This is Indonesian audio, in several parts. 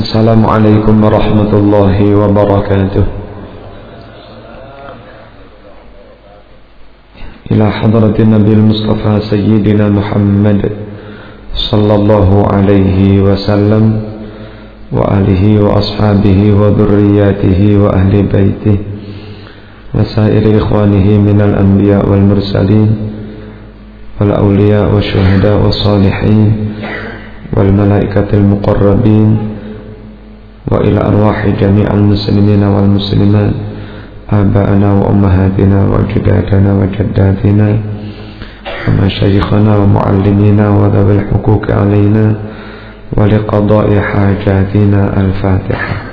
السلام عليكم ورحمة الله وبركاته. إلى حضرة النبي المصطفى سيدنا محمد صلى الله عليه وسلم وآله وأصحابه وذرياته وأهل بيته وسائر إخوانه من الأنبياء والمرسلين والأولياء والشهداء والصالحين والملائكة المقربين وإلى أرواح جميع المسلمين والمسلمات آباءنا وأمهاتنا وأجدادنا وجداتنا ومشايخنا ومعلمينا وذوي الحقوق علينا ولقضاء حاجاتنا الفاتحة.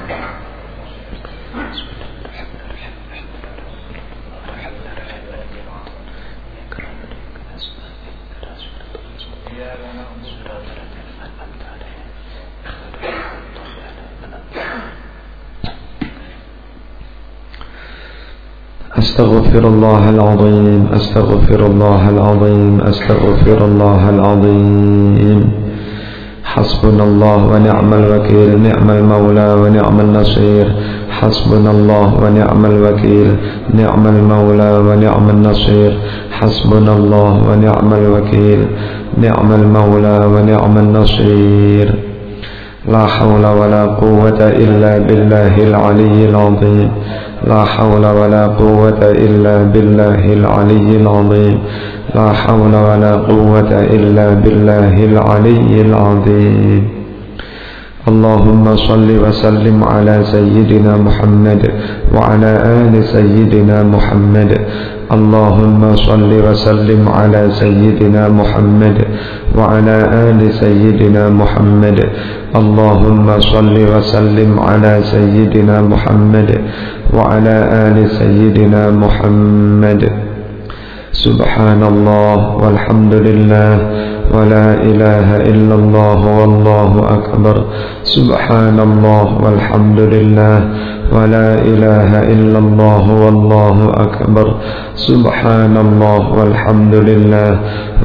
أستغفر الله العظيم أستغفر الله العظيم أستغفر الله العظيم. حسبنا الله ونعم الوكيل نعم المولى ونعم النصير. حسبنا الله ونعم الوكيل نعم المولى ونعم النصير. حسبنا الله ونعم الوكيل نعم المولى ونعم النصير. لا حول ولا قوة إلا بالله العلي العظيم. لا حول ولا قوة إلا بالله العلي العظيم. لا حول ولا قوة إلا بالله العلي العظيم. اللهم صل وسلم على سيدنا محمد وعلى آل سيدنا محمد. اللهم صل وسلم على سيدنا محمد وعلى آل سيدنا محمد. اللهم صل وسلم على سيدنا محمد وعلى آل سيدنا محمد. سبحان الله والحمد لله ولا إله إلا الله والله أكبر. سبحان الله والحمد لله ولا إله إلا الله والله أكبر. سبحان الله والحمد لله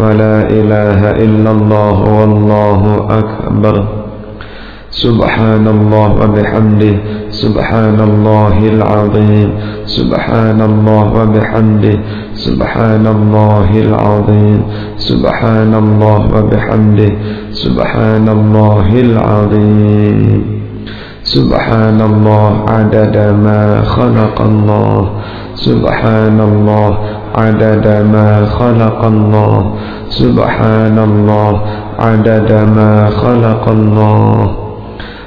ولا إله إلا الله والله أكبر. سبحان الله وبحمده سبحان الله العظيم سبحان الله وبحمده سبحان الله العظيم سبحان الله وبحمده سبحان الله العظيم سبحان الله عدد ما خلق الله سبحان الله عدد ما خلق الله سبحان الله عدد ما خلق الله.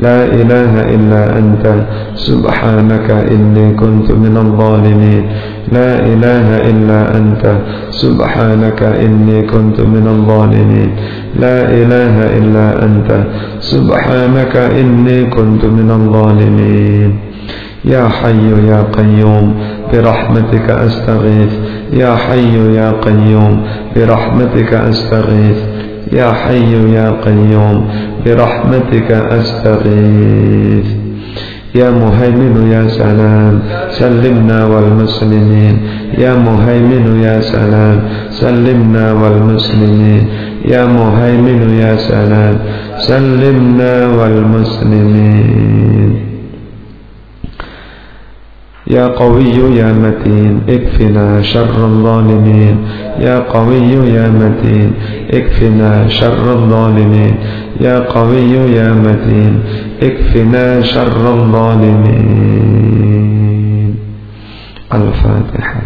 لا إله إلا أنت سبحانك إني كنت من الظالمين. لا إله إلا أنت سبحانك إني كنت من الظالمين. لا إله إلا أنت سبحانك إني كنت من الظالمين. يا حي يا قيوم برحمتك أستغيث. يا حي يا قيوم برحمتك أستغيث. يا حي يا قيوم برحمتك أستغيث. يا مهيمن يا سلام سلمنا والمسلمين. يا مهيمن يا سلام سلمنا والمسلمين. يا مهيمن يا سلام سلمنا والمسلمين. يا قوي يا متين اكفنا شر الظالمين. يا قوي يا متين اكفنا شر الظالمين. يا قوي يا متين اكفنا شر الظالمين. الفاتحة.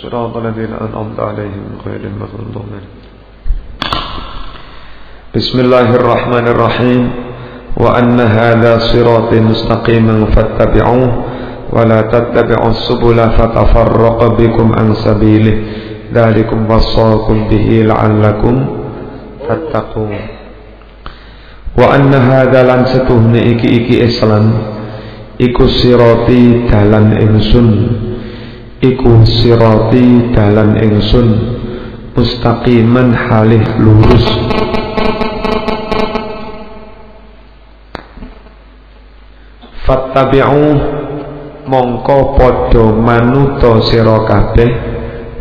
صراط الذين أنعمت عليهم غير المغضوب عليهم. بسم الله الرحمن الرحيم. وأن هذا صراطي مستقيما فاتبعوه ولا تتبعوا السبل فتفرق بكم عن سبيله. ذلكم وصاكم به لعلكم تتقون. وأن هذا lan setuhne iki-iki Islam iku sirati dalan ingsun iku sirati dalan ingsun mustaqiman halih lurus. Fattabi'u mongko padha manuta sira kabeh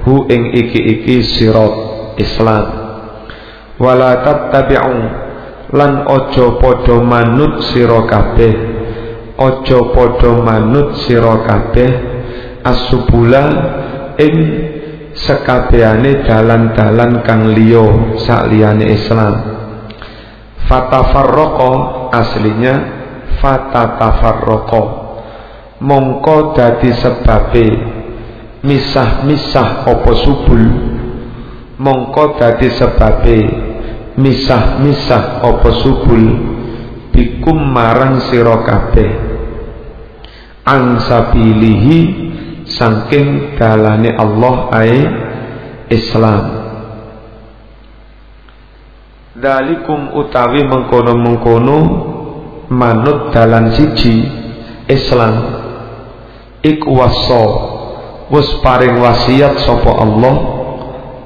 hu ing iki-iki sirat Islam. Wala tattabi'u lan aja padha manut sira kabeh aja padha manut sira kabeh asubula ing sekabehane dalan-dalan kang liya sakliyane Islam. Fatafarraqa aslinya fatatafarraqa mongko dadi sebabe misah-misah apa subul. Mongko dadi sebabe misah-misah apa subul. Bikum marang sira kabeh. Ansabilihi saking dalane Allah ae Islam. Dalikum utawi mengkono-mengkono manut dalan siji Islam. Iku wasa wis paring wasiat sapa Allah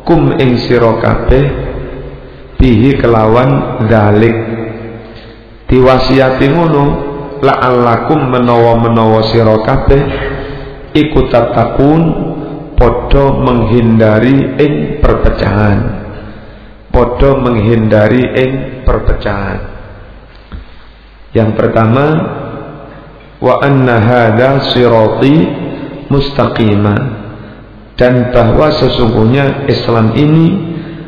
kum ing sira kabeh bihi kelawan dalik. Diwasiati ngono la'allakum menawa-menawa sira kabeh iku tatakun padha menghindari ing perpecahan. Padha menghindari ing perpecahan. Yang pertama wa anna hadha sirati mustaqima. Dan bahwa sesungguhnya Islam ini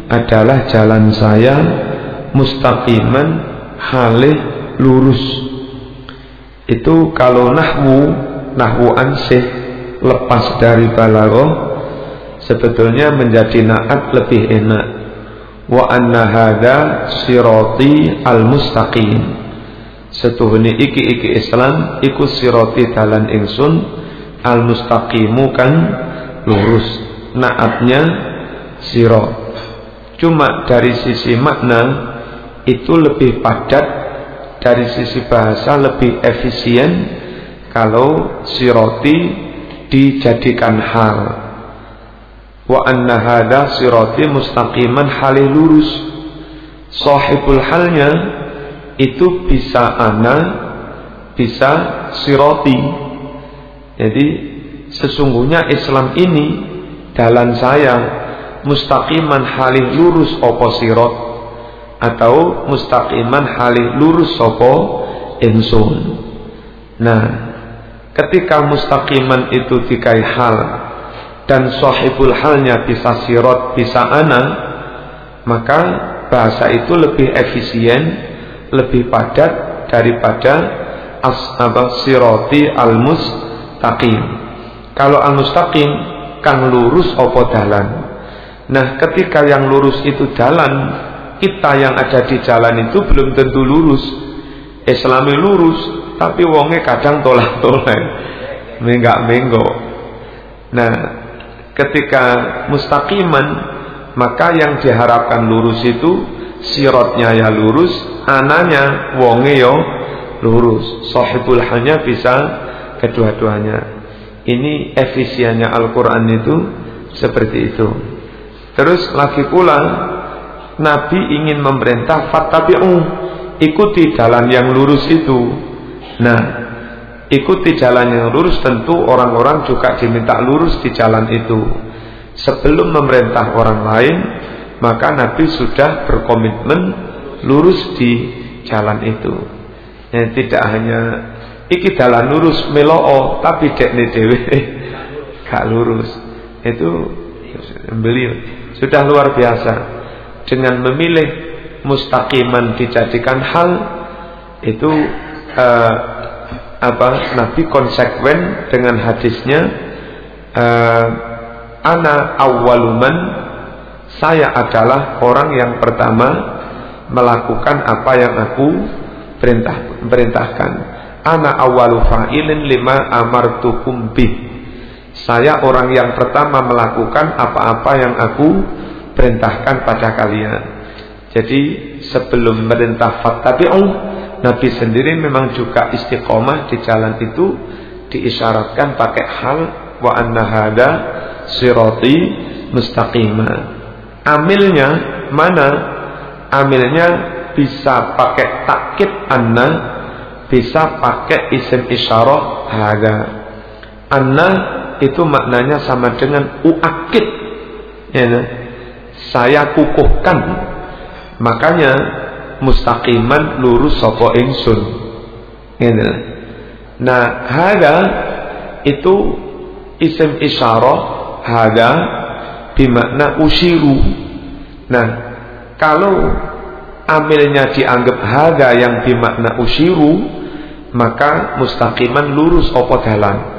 adalah jalan saya mustaqiman halih lurus. Itu kalau nahwu nahwu ansih lepas dari balaghah sebetulnya menjadi naat lebih enak. Wa anna hadha sirati al mustaqim setuhune iki-iki Islam iku siroti dalan ingsun al kan lurus naatnya sirat cuma dari sisi makna itu lebih padat dari sisi bahasa lebih efisien kalau siroti dijadikan hal wa anna hadha siroti mustaqiman halih lurus sahibul halnya itu bisa ana, bisa siroti. Jadi sesungguhnya Islam ini dalam saya mustaqiman halih lurus opo sirot atau mustaqiman halih lurus opo insun. Nah, ketika mustaqiman itu dikai hal dan sahibul halnya bisa sirot bisa ana, maka bahasa itu lebih efisien lebih padat daripada as siroti al mustaqim. Kalau al mustaqim kang lurus opo dalan. Nah, ketika yang lurus itu dalan, kita yang ada di jalan itu belum tentu lurus. Islami lurus, tapi wonge kadang tolak-tolak, menggak menggo. Nah, ketika mustaqiman, maka yang diharapkan lurus itu sirotnya ya lurus, ananya wonge yo lurus. Sahibul hanya bisa kedua-duanya. Ini efisiennya Al-Quran itu seperti itu. Terus lagi pula Nabi ingin memerintah fattabi'u ikuti jalan yang lurus itu. Nah, ikuti jalan yang lurus tentu orang-orang juga diminta lurus di jalan itu. Sebelum memerintah orang lain, maka Nabi sudah berkomitmen lurus di jalan itu. Ya, tidak hanya iki jalan lurus meloo tapi dekne dewe gak lurus. Itu beliau sudah luar biasa dengan memilih mustaqiman dijadikan hal itu uh, apa Nabi konsekuen dengan hadisnya uh, ana awwaluman saya adalah orang yang pertama melakukan apa yang aku perintah perintahkan. Ana awwalu fa'ilin lima amartukum bih. Saya orang yang pertama melakukan apa-apa yang aku perintahkan pada kalian. Jadi sebelum merintah fattabi'u, Nabi sendiri memang juga istiqomah di jalan itu diisyaratkan pakai hal wa anna hada sirati mustaqimah. Amilnya mana? Amilnya bisa pakai takkit anna, bisa pakai isim isyarah hada. Anna itu maknanya sama dengan uakid. Ya, saya kukuhkan. Makanya mustaqiman lurus sapa ingsun. Ya, nah. hada itu isim isyarah hada bimakna usiru. Nah, kalau amilnya dianggap hada yang bimakna usiru maka mustaqiman lurus opo dalan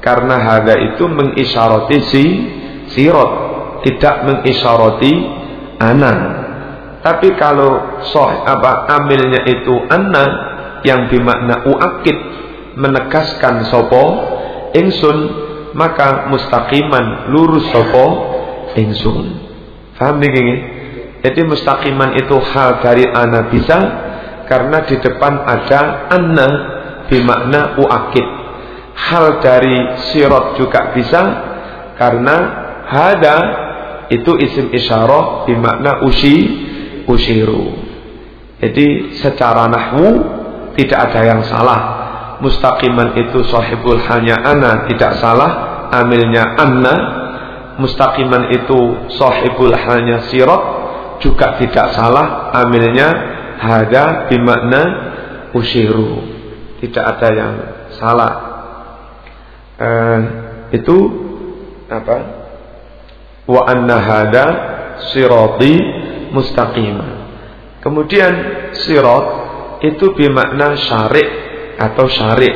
karena hada itu mengisyarati si sirot tidak mengisyarati ana tapi kalau soh apa amilnya itu ana yang bimakna uakid menegaskan sopo ingsun maka mustaqiman lurus sopo ingsun paham nih jadi mustaqiman itu hal dari ana bisa karena di depan ada anna bimakna uakid. Hal dari sirot juga bisa karena hada itu isim isyarah bimakna usi usiru. Jadi secara nahwu tidak ada yang salah. Mustaqiman itu sahibul hanya ana tidak salah. Amilnya anna. Mustaqiman itu sahibul hanya sirot juga tidak salah amilnya hada bimakna usiru tidak ada yang salah eh, itu apa wa anna hada sirati mustaqimah kemudian sirat itu bimakna syari' atau syari'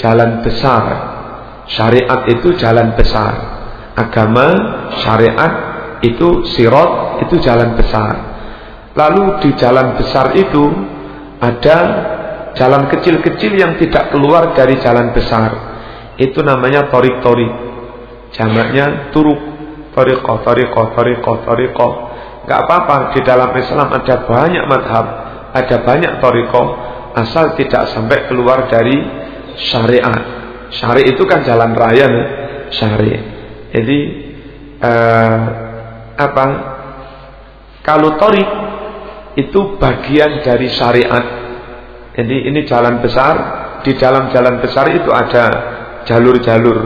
jalan besar syariat itu jalan besar agama syariat itu sirot itu jalan besar. Lalu di jalan besar itu ada jalan kecil-kecil yang tidak keluar dari jalan besar. Itu namanya torik-torik. Jamaknya turuk, toriko, toriko, toriko, toriko. Gak apa-apa di dalam Islam ada banyak madhab, ada banyak toriko, asal tidak sampai keluar dari syariat. Syari itu kan jalan raya, syari. Jadi uh, apa? Kalau torik itu bagian dari syariat. Jadi ini jalan besar. Di dalam jalan besar itu ada jalur-jalur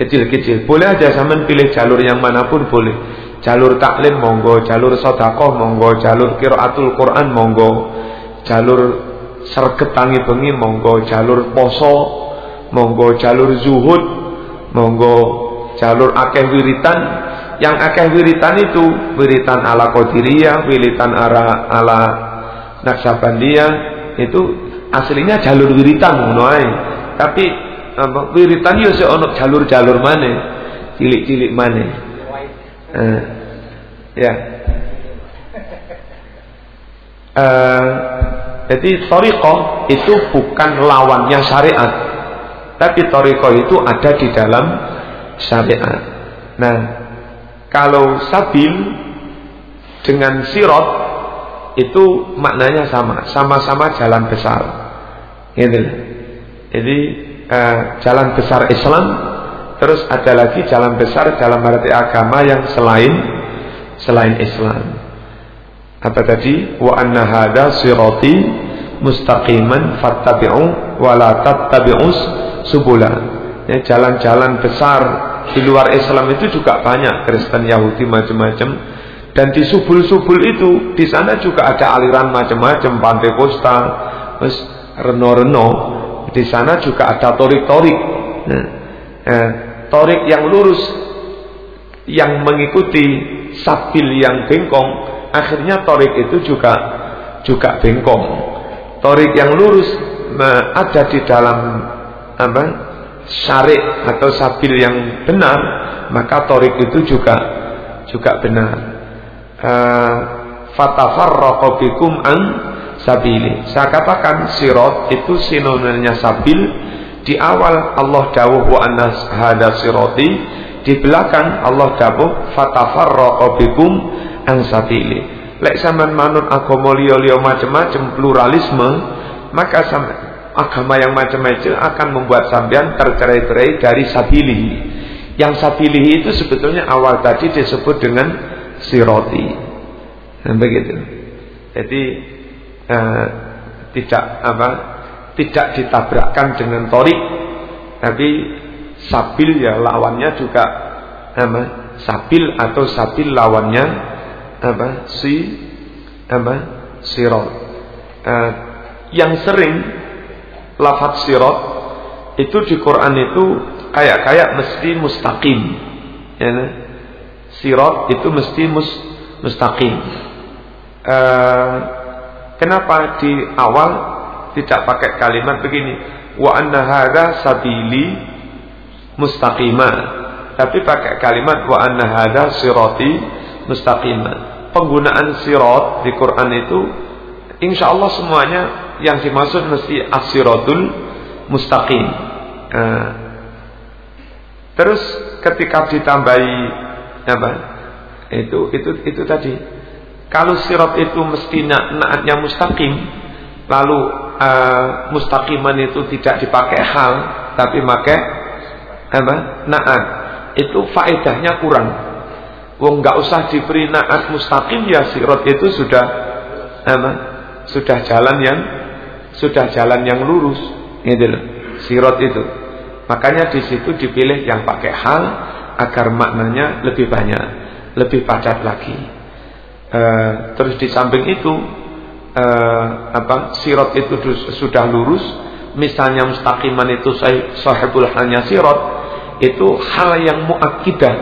kecil-kecil. Boleh aja sama pilih jalur yang mana pun boleh. Jalur taklim monggo, jalur sodakoh monggo, jalur kiraatul Quran monggo, jalur serget tangi bengi monggo, jalur poso monggo, jalur zuhud monggo, jalur akeh wiritan yang akeh wiritan itu wiritan ala Qadiriyah, wiritan ala ala Naksabandiyah itu aslinya jalur wiritan ngono Tapi apa, wiritan yo sik ono jalur-jalur mana? Cilik-cilik mana? Eh, ya. Eh, jadi toriko itu bukan lawannya syariat, tapi toriko itu ada di dalam syariat. Nah, kalau sabil dengan sirot itu maknanya sama, sama-sama jalan besar. Gitu. Jadi eh, jalan besar Islam, terus ada lagi jalan besar dalam arti agama yang selain selain Islam. Apa tadi? Wa anna hada sirati mustaqiman fattabi'u wa la tattabi'us subula. Ya, jalan-jalan besar di luar Islam itu juga banyak Kristen, Yahudi macam-macam. Dan di subul-subul itu di sana juga ada aliran macam-macam, Pantai Costa, terus Reno-Reno. Di sana juga ada torik-torik. Nah, eh, torik yang lurus yang mengikuti sabil yang bengkong, akhirnya torik itu juga juga bengkong. Torik yang lurus ada di dalam apa? syari atau sabil yang benar, maka torik itu juga juga benar. Uh, Fatafarraqu bikum an sabili. Saya katakan sirot itu sinonimnya sabil. Di awal Allah dawuh wa anna hada siroti, di belakang Allah dawuh fatafarraqu bikum an sabili. Lek sampean manut agama liya-liya macam-macam pluralisme, maka agama yang macam-macam akan membuat sampean tercerai-berai dari sabili. Yang sabili itu sebetulnya awal tadi disebut dengan siroti. Nah, begitu. Jadi eh, tidak apa tidak ditabrakkan dengan torik. Tapi sabil ya lawannya juga apa sabil atau sabil lawannya apa si apa sirot. Eh, yang sering lafaz sirot itu di Quran itu kayak kayak mesti mustaqim. Ya nah? sirot itu mesti mus, mustaqim. Eh, Kenapa di awal tidak pakai kalimat begini? Wa anna hadza sabili mustaqima. Tapi pakai kalimat wa anna hadza sirati mustaqima. Penggunaan sirat di Quran itu insya Allah semuanya yang dimaksud mesti as-siratul mustaqim. Nah, terus ketika ditambahi apa? Itu itu itu tadi kalau sirat itu mestinya naatnya mustaqim, lalu uh, mustaqiman itu tidak dipakai hal, tapi pakai apa? Naat. Itu faedahnya kurang. Wong nggak usah diberi naat mustaqim ya sirat itu sudah apa? Sudah jalan yang sudah jalan yang lurus, gitu loh. Sirat itu. Makanya di situ dipilih yang pakai hal agar maknanya lebih banyak, lebih padat lagi. Uh, terus di samping itu uh, apa sirot itu sudah lurus misalnya mustaqiman itu sahibul hanya sirot itu hal yang muakidah.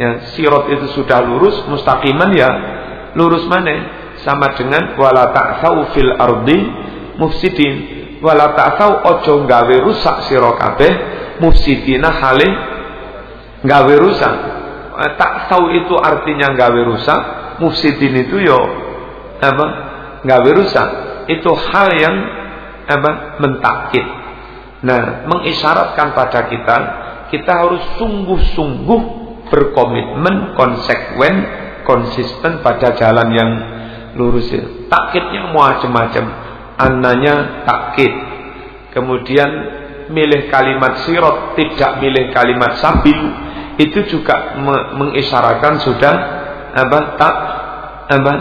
Ya sirot itu sudah lurus mustaqiman ya lurus mana? Sama dengan wala ta'sau fil ardi mufsidin. Wala ta'sau ojo gawe rusak sira kabeh mufsidina hale gawe rusak. Eh, ta'sau itu artinya gawe rusak mufsidin itu yo apa nggak berusak itu hal yang apa mentakit nah mengisyaratkan pada kita kita harus sungguh-sungguh berkomitmen konsekuen konsisten pada jalan yang lurus itu takkitnya macam-macam. Ananya takkit. Kemudian milih kalimat sirot tidak milih kalimat sabil. Itu juga mengisyaratkan sudah apa tak apa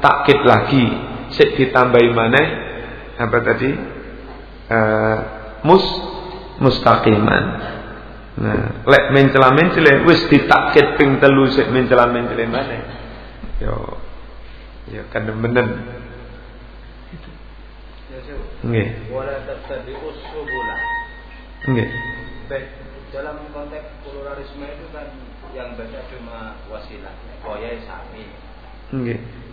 takkit lagi sik ditambahi mana apa tadi? Uh, mus mustaqiman. Nah lek mencela mencela wis ditakkit ping telu sik mencela mencela mana yo yo kan menen. Nggih. Wala tattabi'us subula nggih. Baik dalam konteks pluralisme itu kan yang beda cuma wasilah koya sami. Nggih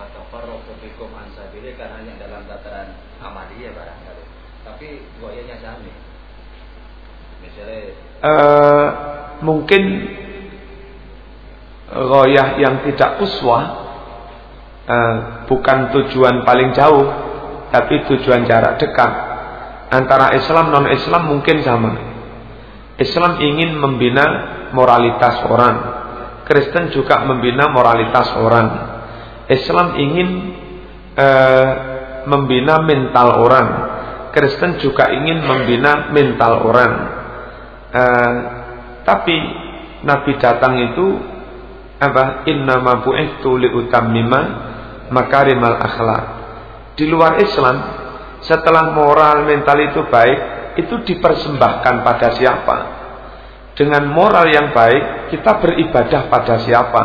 Watafarroku bikum ansabili karena hanya dalam tataran amalia barangkali tapi koyanya sami misalnya uh, mungkin goyah yang tidak uswah uh, bukan tujuan paling jauh tapi tujuan jarak dekat antara Islam non Islam mungkin sama Islam ingin membina moralitas orang. Kristen juga membina moralitas orang. Islam ingin uh, membina mental orang. Kristen juga ingin membina mental orang. Uh, tapi Nabi datang itu apa? Inna ma bu'ithtu liutammima makarimal akhlak. Di luar Islam, setelah moral mental itu baik, itu dipersembahkan pada siapa? Dengan moral yang baik, kita beribadah pada siapa?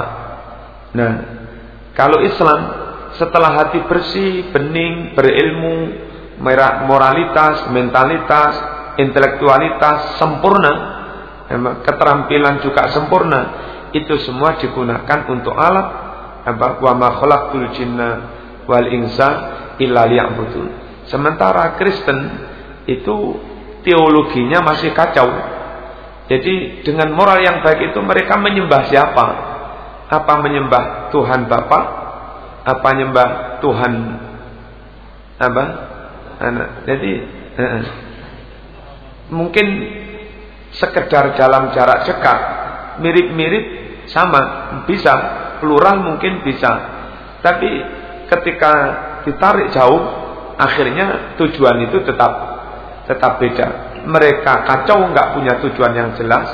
Nah, kalau Islam setelah hati bersih, bening, berilmu, moralitas, mentalitas, intelektualitas sempurna, keterampilan juga sempurna, itu semua digunakan untuk alat apa wa ma khalaqtul jinna wal insa illa liya'budun. Sementara Kristen itu teologinya masih kacau. Jadi dengan moral yang baik itu mereka menyembah siapa? Apa menyembah Tuhan Bapa? Apa menyembah Tuhan apa? Anak. Jadi uh, mungkin sekedar dalam jarak dekat mirip-mirip sama bisa plural mungkin bisa tapi ketika ditarik jauh akhirnya tujuan itu tetap tetap beda mereka kacau nggak punya tujuan yang jelas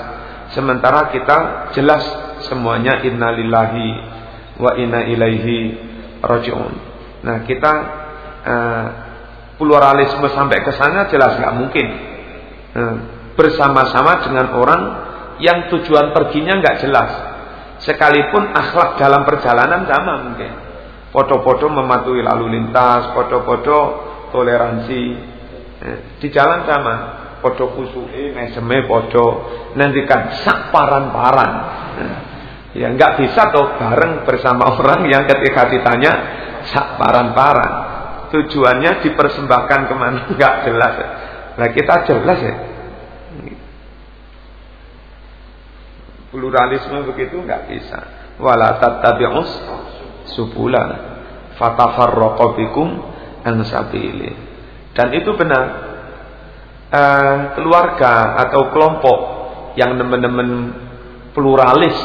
sementara kita jelas semuanya innalillahi wa inna ilaihi rajiun. Nah kita uh, pluralisme sampai ke sana jelas nggak mungkin. Uh, bersama-sama dengan orang yang tujuan perginya nggak jelas. Sekalipun akhlak dalam perjalanan sama mungkin. Foto-foto mematuhi lalu lintas foto-foto toleransi. Eh, di jalan sama. Foto kusui meseme foto nanti kan sak paran-paran. Eh, ya nggak bisa tuh bareng bersama orang yang ketika ditanya sak paran-paran tujuannya dipersembahkan ke mana nggak jelas nah kita jelas ya Pluralisme begitu nggak bisa. Wala tattabi'us subula fatafarraqa bikum an. Dan itu benar. Uh, keluarga atau kelompok yang teman-teman pluralis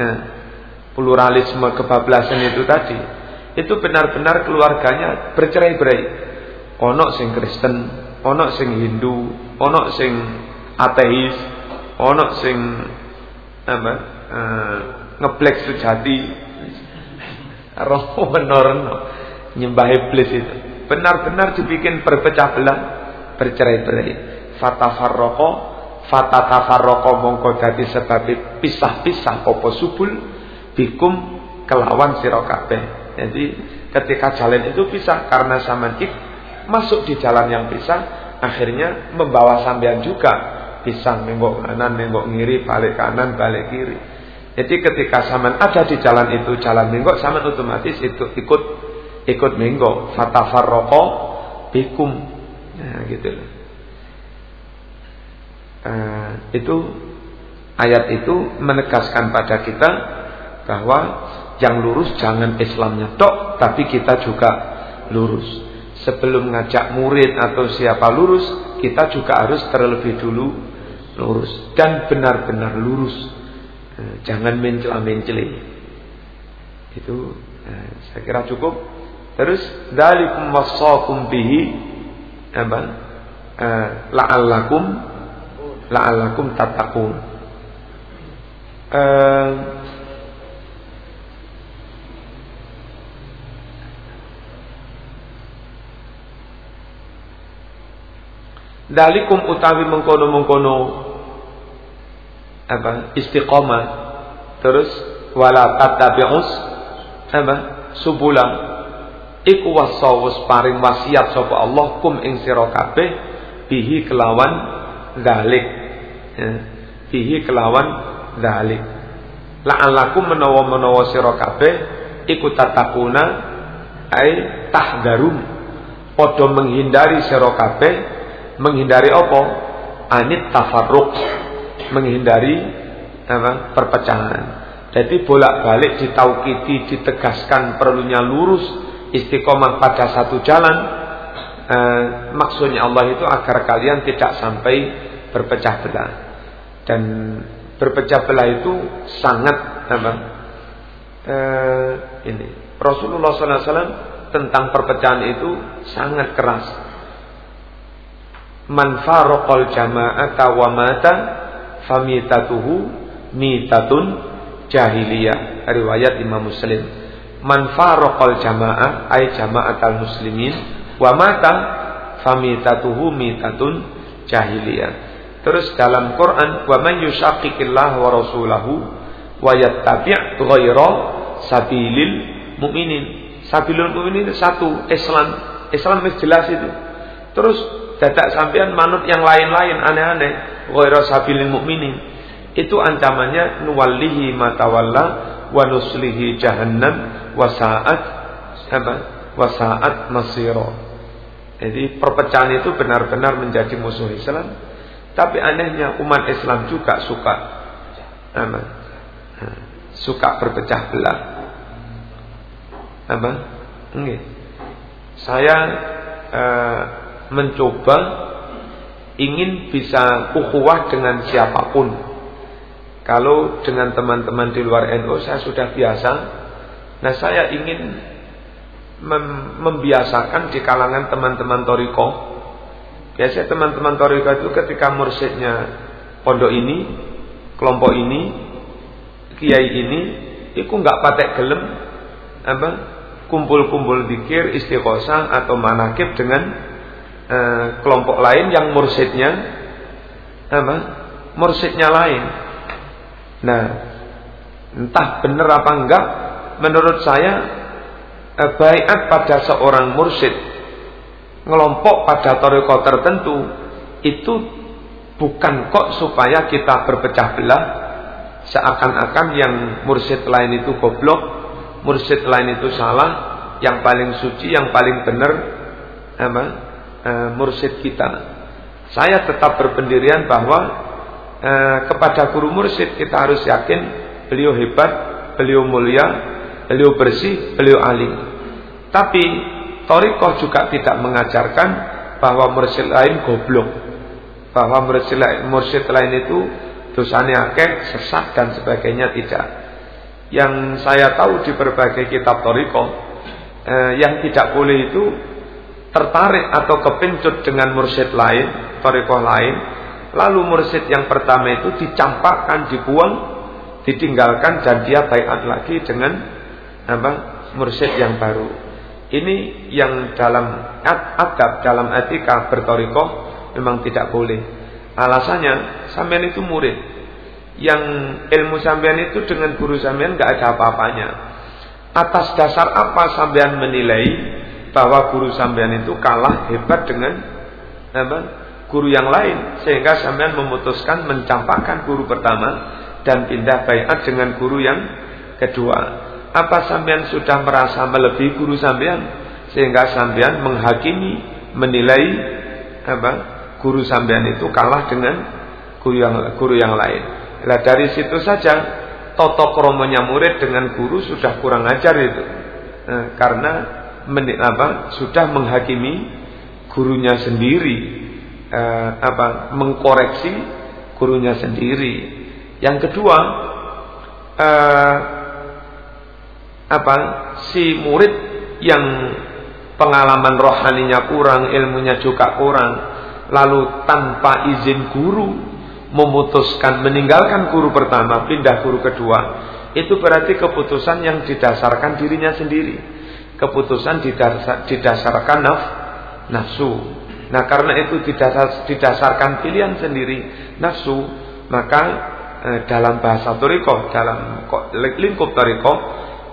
uh, pluralisme kebablasan itu tadi itu benar-benar keluarganya bercerai-berai. Ono sing Kristen ono sing Hindu ono sing ateis ono sing apa uh, ngeblek sejati roh nyembah iblis itu. Benar-benar dibikin berpecah belah bercerai-berai. Fatafarroko fatatafarroko mongko dadi sebab pisah-pisah apa subul bikum kelawan sira jadi ketika jalan itu pisah karena samantik masuk di jalan yang pisah akhirnya membawa sampean juga. Pisang menggok kanan menggok kiri balik kanan balik kiri. Jadi ketika saman ada di jalan itu jalan menggok saman otomatis itu ikut ikut menggok. Fatafarroko bikum. Nah gitu uh, itu ayat itu menegaskan pada kita bahwa yang lurus jangan Islamnya tok tapi kita juga lurus sebelum ngajak murid atau siapa lurus kita juga harus terlebih dulu lurus dan benar-benar lurus. Eh, jangan mencela-menceli. Itu eh, saya kira cukup. Terus dalikum wasaqum bihi apa? Eh, la'allakum la'allakum tattaqun. Eh, Dalikum utawi mengkono-mengkono apa istiqomah. Terus wala tattabi'us apa subula iku wasawus paring wasiat sapa Allah kum ing sira kabeh bihi kelawan dalik ya. bihi kelawan dalik la'allakum menawa-menawa sira kabeh iku tatakuna ai tahdarum padha menghindari sira kabeh menghindari apa? Anit tafarruq, menghindari apa? perpecahan. Jadi bolak-balik ditaukiti, ditegaskan perlunya lurus istiqomah pada satu jalan. Eh, maksudnya Allah itu agar kalian tidak sampai berpecah belah. Dan berpecah belah itu sangat apa? Eh, ini Rasulullah SAW tentang perpecahan itu sangat keras. Man faraqal jama'ata wa mata famitatuhu mitatun jahiliyah. Riwayat Imam Muslim. Man faraqal jama'ah ay jama'atal muslimin wa mata famitatuhu mitatun jahiliyah terus dalam Quran wa man yushaqiqillah wa rasulahu wa yattabi' ghaira sabilil mu'minin. Sabilul mu'minin satu Islam. Islam jelas itu. Terus dadak sampean manut yang lain-lain aneh-aneh ghairu sabilil mukminin itu ancamannya nuwallihi matawalla wa nuslihi jahannam wa sa'at apa? Wa sa'at masira. Jadi perpecahan itu benar-benar menjadi musuh Islam. Tapi anehnya umat Islam juga suka apa? Suka berpecah belah. Apa? Enggak. Saya uh, mencoba ingin bisa ukhuwah dengan siapa pun. Kalau dengan teman-teman di luar NU saya sudah biasa. Nah saya ingin mem membiasakan di kalangan teman-teman Toriko. Biasanya teman-teman Toriko itu ketika mursyidnya pondok ini, kelompok ini, kiai ini, itu nggak patek gelem apa kumpul-kumpul dikir istiqosah atau manakib dengan eh, kelompok lain yang mursyidnya apa mursyidnya lain. Nah, entah benar apa enggak, menurut saya Eh, baiat pada seorang mursyid ngelompok pada toriko tertentu itu bukan kok supaya kita berpecah belah seakan-akan yang mursyid lain itu goblok, mursyid lain itu salah, yang paling suci, yang paling benar apa? E, mursyid kita. Saya tetap berpendirian bahwa e, kepada guru mursyid kita harus yakin beliau hebat, beliau mulia, beliau bersih, beliau alim. Tapi Torikoh juga tidak mengajarkan bahwa mursyid lain goblok. Bahwa mursyid lain, mursyid lain itu dosanya akeh, sesat dan sebagainya tidak. Yang saya tahu di berbagai kitab Torikoh, eh, yang tidak boleh itu tertarik atau kepincut dengan mursyid lain, Torikoh lain. Lalu mursyid yang pertama itu dicampakkan, dibuang, ditinggalkan dan dia baiat lagi dengan apa mursyid yang baru. Ini yang dalam adab, dalam etika bertorikoh memang tidak boleh. Alasannya, sampean itu murid. Yang ilmu sampean itu dengan guru sampean nggak ada apa-apanya. Atas dasar apa sampean menilai bahwa guru sampean itu kalah hebat dengan apa? guru yang lain sehingga sampean memutuskan mencampakkan guru pertama dan pindah bayat dengan guru yang kedua. Apa sampean sudah merasa melebihi guru sampean sehingga sampean menghakimi, menilai apa? Guru sampean itu kalah dengan guru yang guru yang lain. Nah, dari situ saja toto kromonya murid dengan guru sudah kurang ajar itu. Nah, karena menit apa? Sudah menghakimi gurunya sendiri eh, apa? Mengkoreksi gurunya sendiri. Yang kedua, eh, apa si murid yang pengalaman rohaninya kurang, ilmunya juga kurang, lalu tanpa izin guru memutuskan meninggalkan guru pertama, pindah guru kedua, itu berarti keputusan yang didasarkan dirinya sendiri. Keputusan didasar, didasarkan naf, nafsu. Nah karena itu didasar, didasarkan pilihan sendiri nafsu, maka eh, dalam bahasa toriko, dalam lingkup toriko,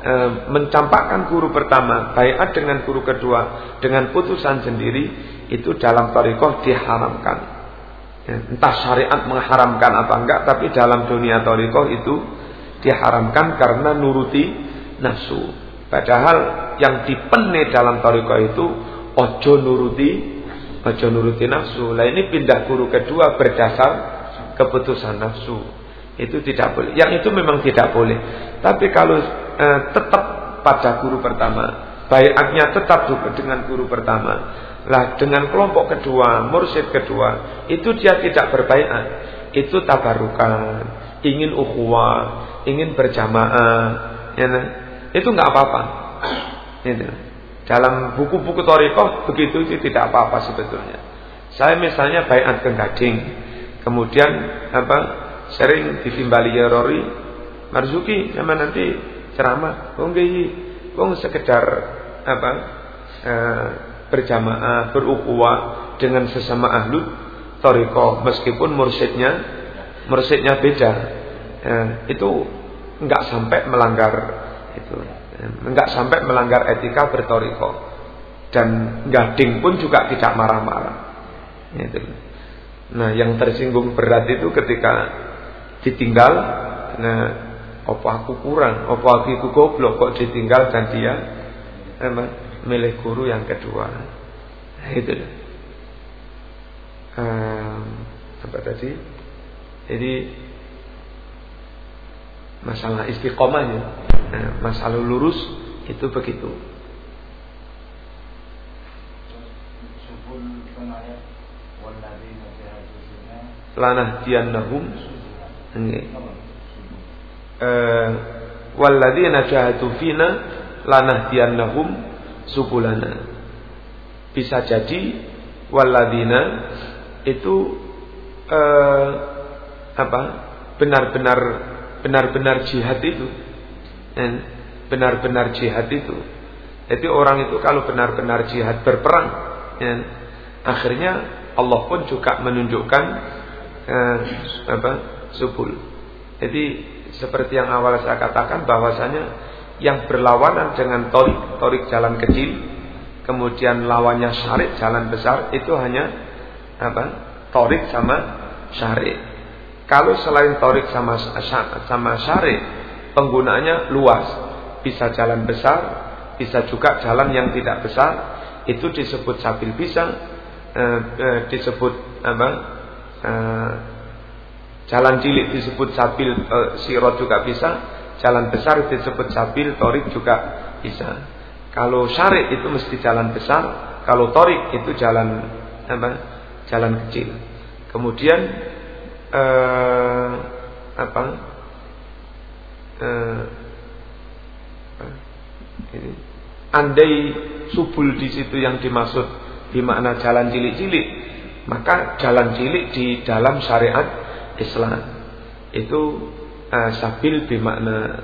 e, mencampakkan guru pertama, bayat dengan guru kedua, dengan putusan sendiri, itu dalam tarikoh diharamkan. Ya, entah syariat mengharamkan apa enggak, tapi dalam dunia tarikoh itu diharamkan karena nuruti nafsu. Padahal yang dipene dalam tarikoh itu ojo nuruti, ojo nuruti nafsu. Lah ini pindah guru kedua berdasar keputusan nafsu. Itu tidak boleh. Yang itu memang tidak boleh. Tapi kalau eh, tetap pada guru pertama, bayatnya tetap dengan guru pertama. Lah dengan kelompok kedua, mursyid kedua, itu dia tidak berbaikat. Itu tabarukan, ingin ukhuwah, ingin berjamaah, ya nah? Itu nggak apa-apa. Itu. Dalam buku-buku torikoh begitu itu tidak apa-apa sebetulnya. Saya misalnya bayat ke gading, kemudian apa sering ditimbali Rory Marzuki sama nanti ceramah. Wong nggih wong sekedar apa e, berjamaah berukhuwah dengan sesama ahlu toriko meskipun mursyidnya mursyidnya beda. E, itu enggak sampai melanggar itu enggak sampai melanggar etika bertoriko dan gading pun juga tidak marah-marah. Itu. Nah yang tersinggung berat itu ketika ditinggal nah apa aku kurang, apa aku goblok kok ditinggal dan dia emang milih guru yang kedua. itu. Um, apa tadi? Jadi masalah istiqomahnya, nah, masalah lurus itu begitu. Lanah diannahum eh, Walladzina jahadu fina lanah diannahum subulana. Bisa jadi walladzina itu eh, apa? Benar-benar benar-benar jihad itu. Benar-benar jihad itu. Jadi orang itu kalau benar-benar jihad berperang, ya, akhirnya Allah pun juga menunjukkan eh, apa subul. Jadi seperti yang awal saya katakan bahwasanya yang berlawanan dengan torik, torik jalan kecil, kemudian lawannya syarik jalan besar itu hanya apa? Torik sama syarik. Kalau selain torik sama sama syarik, penggunaannya luas, bisa jalan besar, bisa juga jalan yang tidak besar, itu disebut sabil bisa, eh, eh, disebut apa? Eh, jalan cilik disebut sabil eh, sirot juga bisa, jalan besar disebut sabil torik juga bisa. Kalau syarik itu mesti jalan besar, kalau torik itu jalan apa? Jalan kecil. Kemudian eh, apa? Eh, ini. Andai subul di situ yang dimaksud di makna jalan cilik-cilik, maka jalan cilik di dalam syariat Islam itu uh, sabil bimakna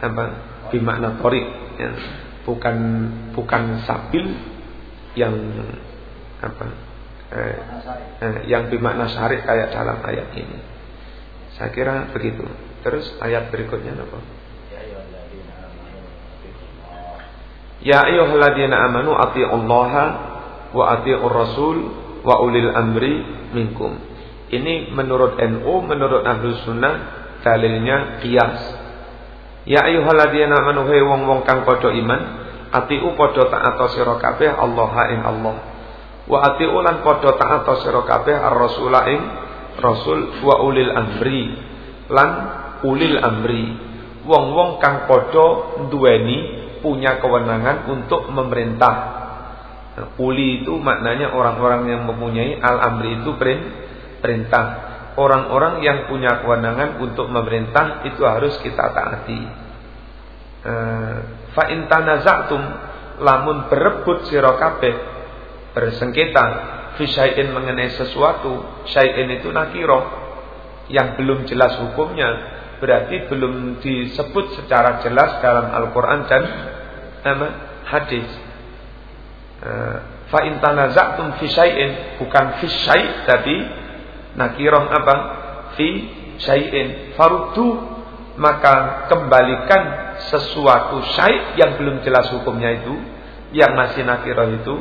apa? Bimakna torik, ya. bukan bukan sabil yang apa? Eh, eh, yang bimakna syariat kayak dalam ayat ini. Saya kira begitu. Terus ayat berikutnya apa? Ya ayyuhalladzina amanu atti'ullaha wa atti'ur rasul wa ulil amri minkum. Ini menurut NU, menurut Ahlus Sunnah dalilnya qiyas. Ya ayyuhalladzina amanu wong-wong kang padha iman, ati'u padha taat sira kabeh Allah ing Allah. Wa ati'u lan padha taat sira kabeh ar-rasul ing rasul wa ulil amri lan ulil amri. Wong-wong kang padha duweni punya kewenangan untuk memerintah. Uli itu maknanya orang-orang yang mempunyai al-amri itu perintah. Orang-orang yang punya kewenangan untuk memerintah itu harus kita taati. Eh, fa in tanaza'tum lamun berebut sira kabeh bersengketa fi syai'in mengenai sesuatu, syai'in itu nakiro yang belum jelas hukumnya berarti belum disebut secara jelas dalam Al-Quran dan nama hadis. Eh, fa in tanaza'tum fi syai'in bukan fi syai' tapi nakirah apa? Fi syai'in. Faruddu maka kembalikan sesuatu syai' yang belum jelas hukumnya itu yang masih nakirah itu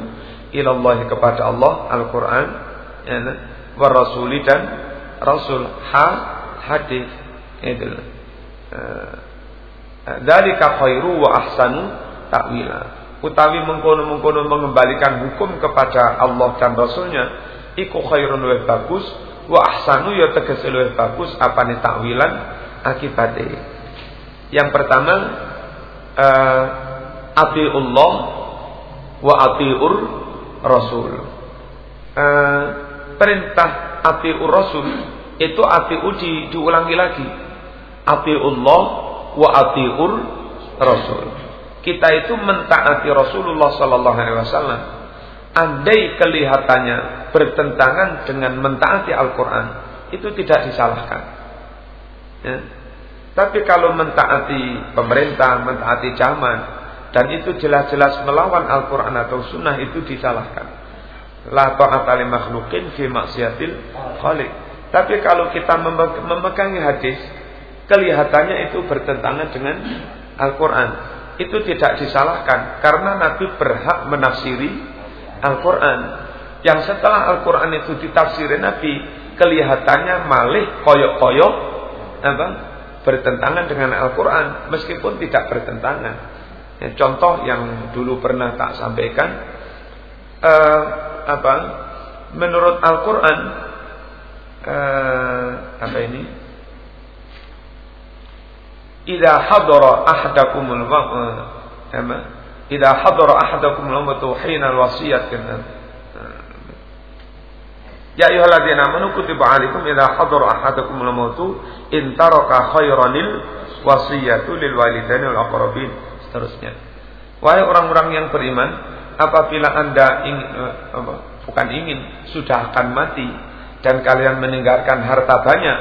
ilallah kepada Allah Al-Qur'an ya, dan rasul. Ha hadis. Itu. Uh, dalika khairu wa ahsanu takwila utawi mengkono-mengkono mengembalikan hukum kepada Allah dan Rasulnya iku khairun wa bagus wa ahsanu ya tegese luwih bagus apane takwilan akibate. Yang pertama uh, atiullah wa atiur rasul. Uh, perintah atiur rasul itu atiu di, diulangi lagi. Atiullah wa atiur rasul. Kita itu mentaati Rasulullah Sallallahu Alaihi Wasallam, andai kelihatannya bertentangan dengan mentaati Al-Quran, itu tidak disalahkan. Ya. Tapi kalau mentaati pemerintah, mentaati zaman, dan itu jelas-jelas melawan Al-Quran atau Sunnah itu disalahkan. La ta'ata makhlukin fi maksiatil khaliq. Tapi kalau kita memegangi hadis, kelihatannya itu bertentangan dengan Al-Quran itu tidak disalahkan karena Nabi berhak menafsiri Al-Quran. Yang setelah Al-Quran itu ditafsiri Nabi kelihatannya malih koyok-koyok apa bertentangan dengan Al-Quran meskipun tidak bertentangan. Ya, contoh yang dulu pernah tak sampaikan uh, apa? Menurut Al-Qur'an uh, apa ini? Idza hadara ahadakumul maut apa? Idza hadara ahadakumul maut hina al-wasiyat kana Ya ayyuhalladzina amanu kutiba alaikum idza hadara ahadakumul maut in taraka khairanil wasiyatu lil walidaini wal aqrabin seterusnya. Wahai orang-orang yang beriman, apabila Anda ingin eh, apa, bukan ingin sudah akan mati dan kalian meninggalkan harta banyak,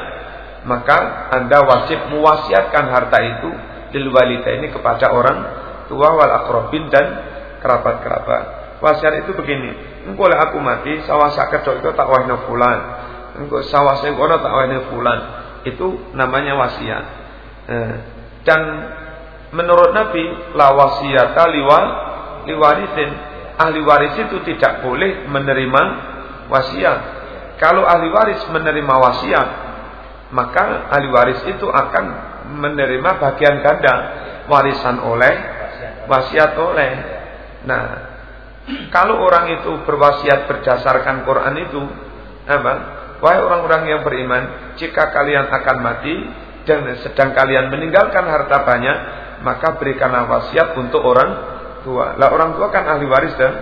maka Anda wajib mewasiatkan harta itu lil walidaini kepada orang tua wal aqrabin dan kerabat-kerabat. Wasiat itu begini, engkau lah aku mati, sawah sakedok itu tak wahna fulan. Engkau sawah saya tak wahna fulan. Itu namanya wasiat. Eh, dan menurut Nabi, la wasiata liwa liwarisin. Ahli waris itu tidak boleh menerima wasiat. Kalau ahli waris menerima wasiat, maka ahli waris itu akan menerima bagian ganda warisan oleh wasiat oleh. Nah, kalau orang itu berwasiat berdasarkan Quran itu, apa? Wahai orang-orang yang beriman, jika kalian akan mati dan sedang kalian meninggalkan harta banyak, maka berikanlah wasiat untuk orang tua. Lah orang tua kan ahli waris dan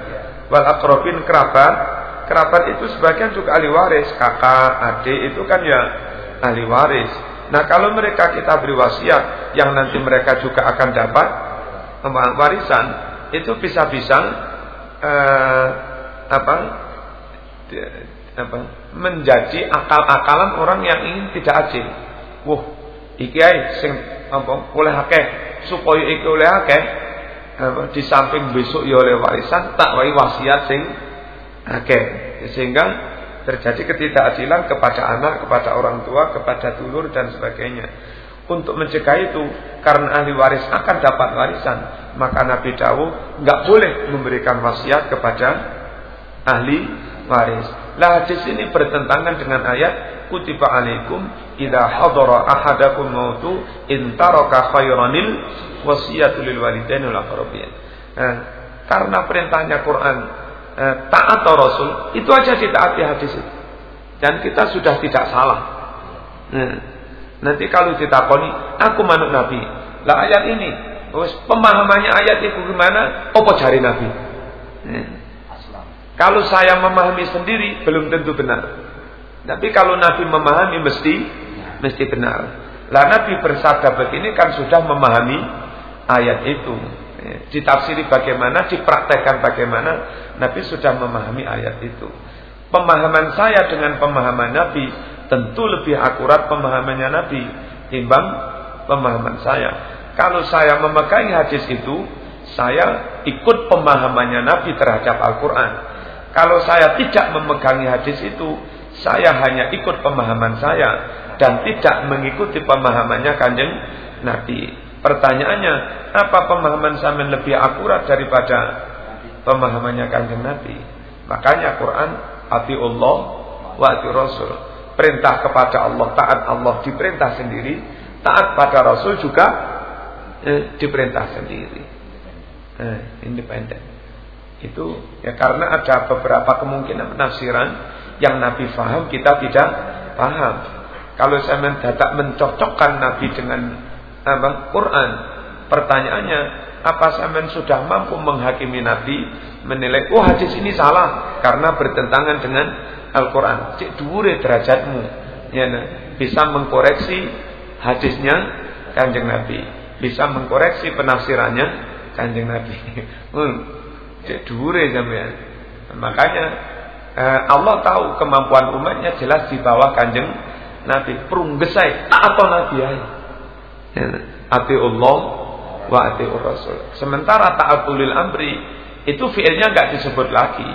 wal akrobin kerabat. Kerabat itu sebagian juga ahli waris, kakak, adik itu kan ya ahli waris. Nah kalau mereka kita beri wasiat yang nanti mereka juga akan dapat warisan, itu bisa-bisa uh, apa apa menjadi akal-akalan orang yang ingin tidak adil. Wah, iki ae sing apa oleh akeh supaya iki oleh akeh di samping besok ya oleh warisan tak wae wasiat sing akeh sehingga terjadi ketidakadilan kepada anak, kepada orang tua, kepada dulur dan sebagainya. Untuk mencegah itu karena ahli waris akan dapat warisan, maka Nabi Dawud nggak boleh memberikan wasiat kepada ahli waris. Lah hadis ini bertentangan dengan ayat kutiba alaikum idza hadara ahadakum mautu in taraka khairanil wasiyatu lil walidaini wal. Nah, karena perintahnya Quran eh, taat Rasul itu aja ditaati hadis itu. Dan kita sudah tidak salah. Nah, nanti kalau ditakoni aku manut Nabi. Lah ayat ini Terus pemahamannya ayat itu gimana? Apa cari Nabi? Hmm. Kalau saya memahami sendiri belum tentu benar. Tapi kalau Nabi memahami mesti mesti benar. Lah Nabi bersabda begini kan sudah memahami ayat itu. Eh, ditafsiri bagaimana, dipraktekkan bagaimana, Nabi sudah memahami ayat itu. Pemahaman saya dengan pemahaman Nabi tentu lebih akurat pemahamannya Nabi timbang pemahaman saya. Kalau saya memegang hadis itu, saya ikut pemahamannya Nabi terhadap Al-Quran. Kalau saya tidak memegangi hadis itu, saya hanya ikut pemahaman saya dan tidak mengikuti pemahamannya kanjeng Nabi. Pertanyaannya, apa pemahaman saya lebih akurat daripada pemahamannya kanjeng Nabi? Makanya Quran, hati Allah, wa hati Rasul. Perintah kepada Allah, taat Allah diperintah sendiri, taat pada Rasul juga eh, diperintah sendiri. Eh, independen. Itu ya karena ada beberapa kemungkinan penafsiran yang Nabi faham kita tidak paham. Kalau saya mencocokkan Nabi dengan apa Quran, pertanyaannya apa saya sudah mampu menghakimi Nabi menilai oh hadis ini salah karena bertentangan dengan Al-Quran. Cik dhuwure derajatmu ya nah, bisa mengkoreksi hadisnya kanjeng Nabi bisa mengkoreksi penafsirannya kanjeng Nabi. Hmm, cek dure sampean. Makanya eh, Allah tahu kemampuan umatnya jelas di bawah kanjeng Nabi. Perunggesai tak atau Nabi ya. Ati Allah wa ati Rasul. Sementara taatulil amri itu fiilnya nggak disebut lagi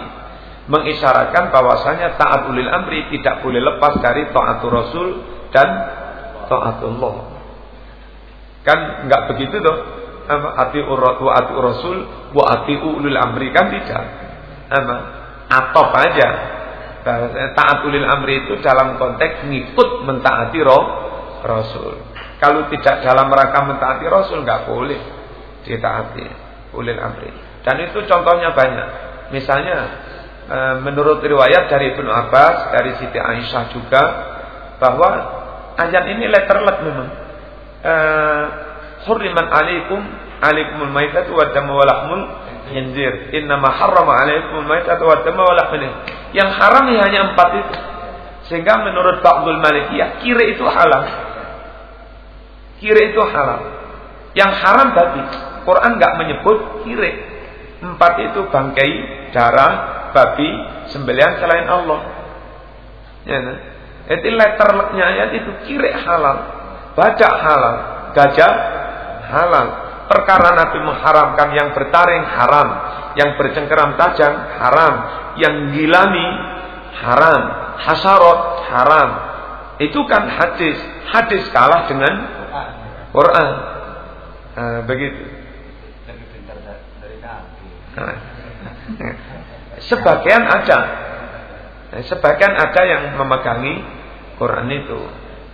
mengisyaratkan bahwasanya taat ulil amri tidak boleh lepas dari taatur Rasul dan taatullah. Kan enggak begitu toh. Ati urat wa ati rasul wa ati ulul amri kan tidak. Apa? Atop aja. Taat ulil amri itu dalam konteks ngikut mentaati roh rasul. Kalau tidak dalam rangka mentaati rasul enggak boleh ditaati ulil amri. Dan itu contohnya banyak. Misalnya e, menurut riwayat dari Ibnu Abbas, dari Siti Aisyah juga bahwa ayat ini letterlet memang. E, Hurriman alaikum alaikumul maitatu wa damu wa lahmul khinzir. Innama harrama alaikumul maitatu wa damu wa lahmul Yang haram hanya empat itu. Sehingga menurut Ba'dul Malikiyah kira itu halal. Kira itu halal. Yang haram babi. Quran nggak menyebut kira. Empat itu bangkai, darah, babi, sembelian selain Allah. Ya, nah. Itu letternya ayat itu kira halal. Baca halal. Gajah halal. Perkara Nabi mengharamkan yang bertaring haram. Yang bercengkeram tajam haram. Yang gilami haram. Hasarot haram. Itu kan hadis. Hadis kalah dengan Quran. Nah, begitu. Nah. Sebagian ada. Nah, sebagian ada yang memegangi Quran itu.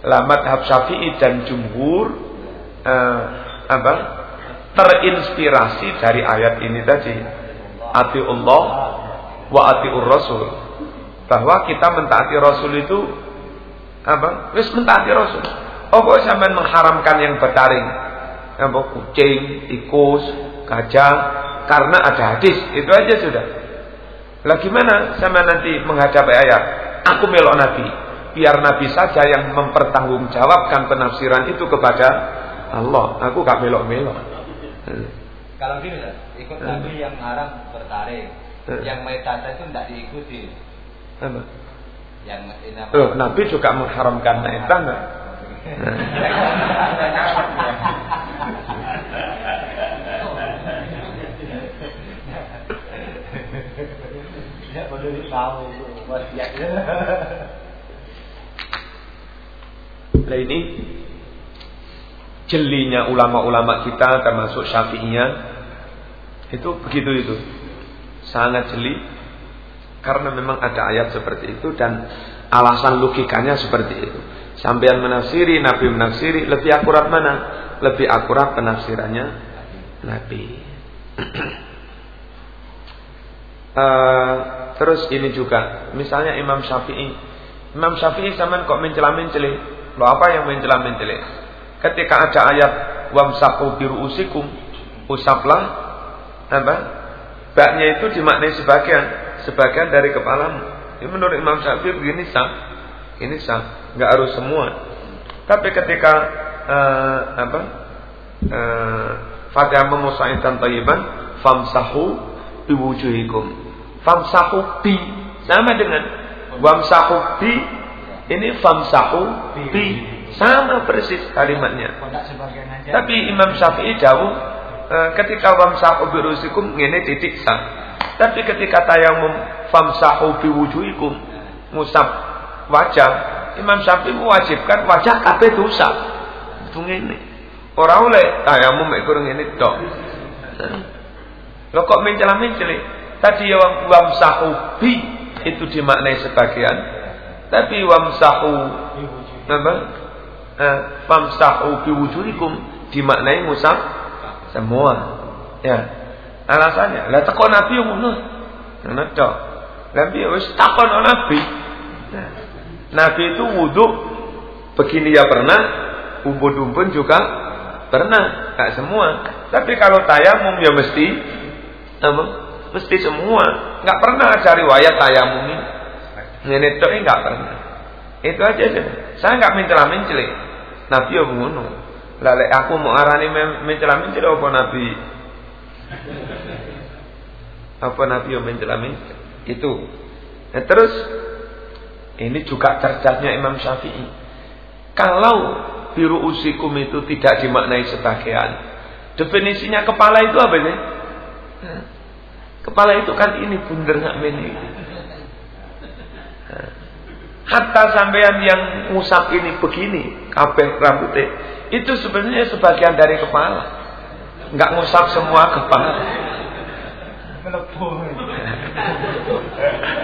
Lamat Hab Syafi'i dan Jumhur eh, apa? Terinspirasi dari ayat ini tadi. Ati Allah wa atiur Rasul. Bahwa kita mentaati Rasul itu apa? Wis mentaati Rasul. Oh kok sampai mengharamkan yang bertaring? Apa kucing, tikus, gajah karena ada hadis. Itu aja sudah. Lah gimana sama nanti menghadapi ayat? Aku melok Nabi. Biar Nabi saja yang mempertanggungjawabkan penafsiran itu kepada Allah. Aku gak melok-melok. Kalau gini lah, ikut hmm. Nabi yang haram bertaring. Hmm. Yang metata itu tidak diikuti. Apa? Yang oh, Nabi juga mengharamkan metana. Nah ini jelinya ulama-ulama kita termasuk syafi'iyah itu begitu itu. Sangat jeli karena memang ada ayat seperti itu dan alasan logikanya seperti itu Sampean menafsiri, Nabi menafsiri, lebih akurat mana? Lebih akurat penafsirannya Nabi. uh, terus ini juga, misalnya Imam Syafi'i. Imam Syafi'i zaman kok mencela-mencela. Lo apa yang mencela-mencela? Ketika ada ayat wamsahu biru usikum, usaplah apa? Baknya itu dimaknai sebagian, sebagian dari kepalamu. Ini menurut Imam Syafi'i begini sah. Ini sah nggak harus semua. Tapi ketika uh, apa? Uh, Fatihah memusaitan tayyiban famsahu biwujuhikum. Famsahu bi sama dengan wamsahu bi ini famsahu bi sama persis kalimatnya. Tapi Imam Syafi'i jauh uh, ketika wamsahu birusikum ini titik sah. Tapi ketika tayamum famsahu biwujuhikum musab wajah Imam Syafi'i mewajibkan wajah kabeh dosa. Itu ngene. Ora oleh tayamum mek kurang ngene. Lo kok mencela-mencela? Tadi ya wamsahu bi itu dimaknai sebagian. Tapi wamsahu apa? Eh, wamsahu bi wujuhikum dimaknai musab semua. Ya. Alasannya, lah teko nabi ngono. Ngono tok. Piye wis takon nabi. Nah, Nabi itu wudhu begini ya pernah, umpun-umpun juga pernah, tak semua. Tapi kalau tayamum ya mesti apa? Mesti semua. Nggak pernah ada riwayat tayamum ini. Nenek ini nggak pernah. Itu aja sih. Saya nggak mencela-mencela. Nabi ya ngono. Lalu aku mau arani mencela-mencela apa Nabi? Apa Nabi yang mencela-mencela? Itu. Nah, terus ini juga cerdasnya Imam Syafi'i. Kalau biru usikum itu tidak dimaknai sebagian, definisinya kepala itu apa sih? Kepala itu kan ini bunder nggak ini. Hatta sampean yang musab ini begini, kabeh rambutnya, itu sebenarnya sebagian dari kepala. Nggak ngusap semua kepala.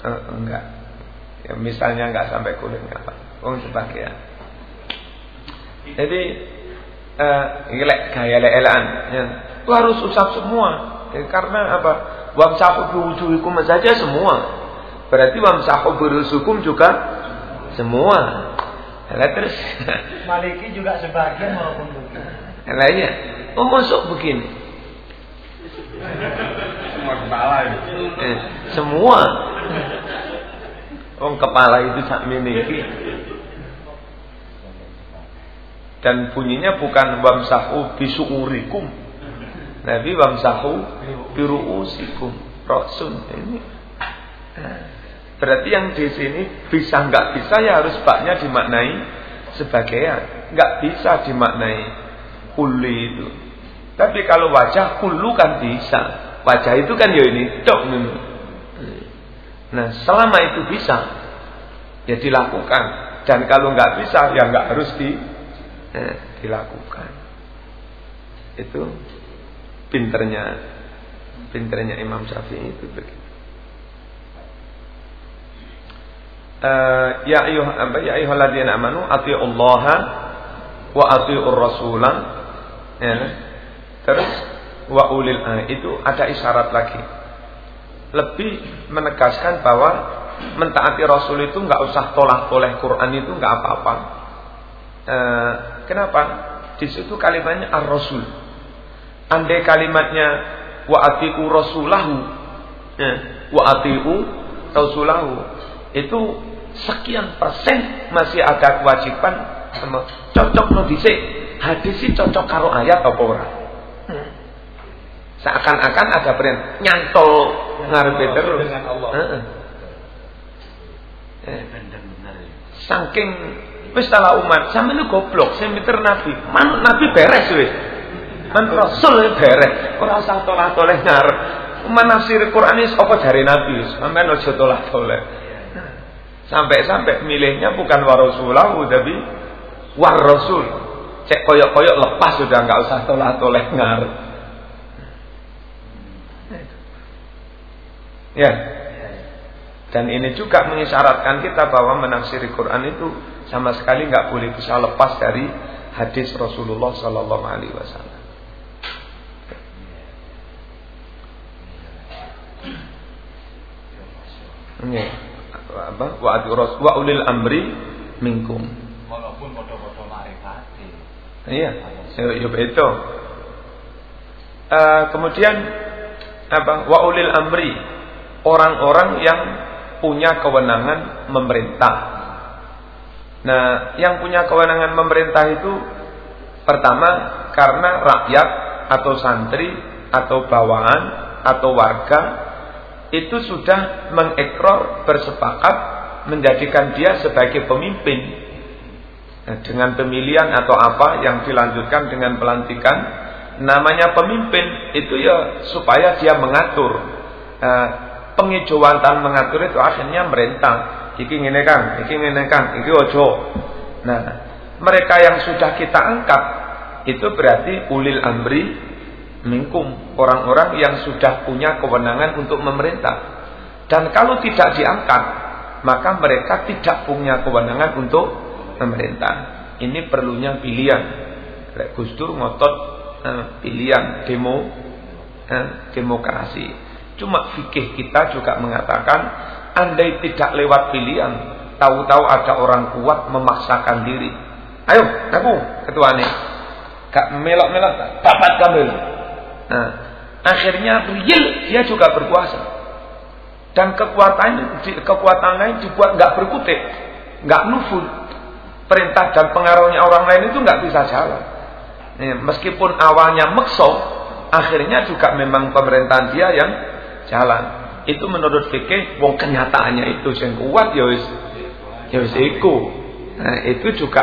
Uh, enggak. Ya, misalnya enggak sampai kulit enggak apa. Oh sebagian. Jadi uh, gaya lelaan ya. itu harus usap semua ya, karena apa wamsahu biwujuhikum saja semua berarti wamsahu birusukum juga semua Nah, terus Maliki juga sebagian maupun bukan. Lainnya, oh masuk begini. Semua kepala itu. Eh, semua. Oh kepala itu sak miliki. Dan bunyinya bukan wamsahu bisuurikum. Nabi wamsahu biruusikum. Rasul ini. Berarti yang di sini bisa nggak bisa ya harus baknya dimaknai sebagian. Nggak bisa dimaknai kuli itu. Tapi kalau wajah kulu kan bisa. Wajah itu kan ya ini dok Nah selama itu bisa ya dilakukan. Dan kalau nggak bisa ya nggak harus di, eh, dilakukan. Itu pinternya pinternya Imam Syafi'i itu begitu. uh, ya ayuh apa ya ayyuhalladzina amanu Allah wa atiur rasulah ya. terus wa ulil ah, itu ada isyarat lagi. Lebih menegaskan bahwa mentaati rasul itu nggak usah tolak toleh Quran itu nggak apa-apa. Uh, kenapa? Di situ kalimatnya ar-rasul. Andai kalimatnya wa atiu rasulahu ya, wa atiu rasulahu itu sekian persen masih ada kewajiban. Cocok no dhisik. Hadis cocok karo ayat apa ora? hmm. Seakan-akan ada perintah nyantol ngarepe terus. Dengan Allah. Heeh. Eh. saking wis salah umat sampe lu goblok sing miter nabi. Man nabi beres wis. Man rasul beres. Ora usah tolak-toleh ngarep. Menafsir Quran ini apa dari nabi? Sampean aja tolak-toleh Sampai-sampai milihnya bukan warasulahu tapi war rasul. Cek koyok-koyok lepas sudah nggak usah tolak-tolak ngar. Ya. Dan ini juga mengisyaratkan kita bahwa menafsiri Quran itu sama sekali nggak boleh bisa lepas dari hadis Rasulullah Sallallahu Alaihi Wasallam. Yeah apa? Wa wa ulil amri minkum. Walaupun foto-foto marifati iya. Ya itu uh, kemudian apa? Wa ulil amri orang-orang yang punya kewenangan memerintah. Nah yang punya kewenangan memerintah itu pertama karena rakyat atau santri atau bawaan atau warga itu sudah mengekror bersepakat menjadikan dia sebagai pemimpin. Nah, dengan pemilihan atau apa yang dilanjutkan dengan pelantikan namanya pemimpin itu ya supaya dia mengatur. Nah, pengejauhan dan mengatur itu akhirnya merintah iki ngene kan iki ngene kan iki ojo nah mereka yang sudah kita angkat itu berarti ulil amri minkum orang-orang yang sudah punya kewenangan untuk memerintah. Dan kalau tidak diangkat, maka mereka tidak punya kewenangan untuk memerintah. Ini perlunya pilihan. Gus Dur ngotot eh, pilihan demo eh, demokrasi. Cuma fikih kita juga mengatakan andai tidak lewat pilihan, tahu-tahu ada orang kuat memaksakan diri. Ayo, aku ketua nih. Gak melok-melok, dapat kamu. Nah, akhirnya real dia juga berkuasa. Dan kekuatan kekuatan lain dibuat nggak berkutik, nggak nuful. Perintah dan pengaruhnya orang lain itu nggak bisa jalan. Meskipun awalnya mekso, akhirnya juga memang pemerintahan dia yang jalan. Itu menurut fikih, wong kenyataannya itu yang kuat ya wis ya wis iku. Nah, itu juga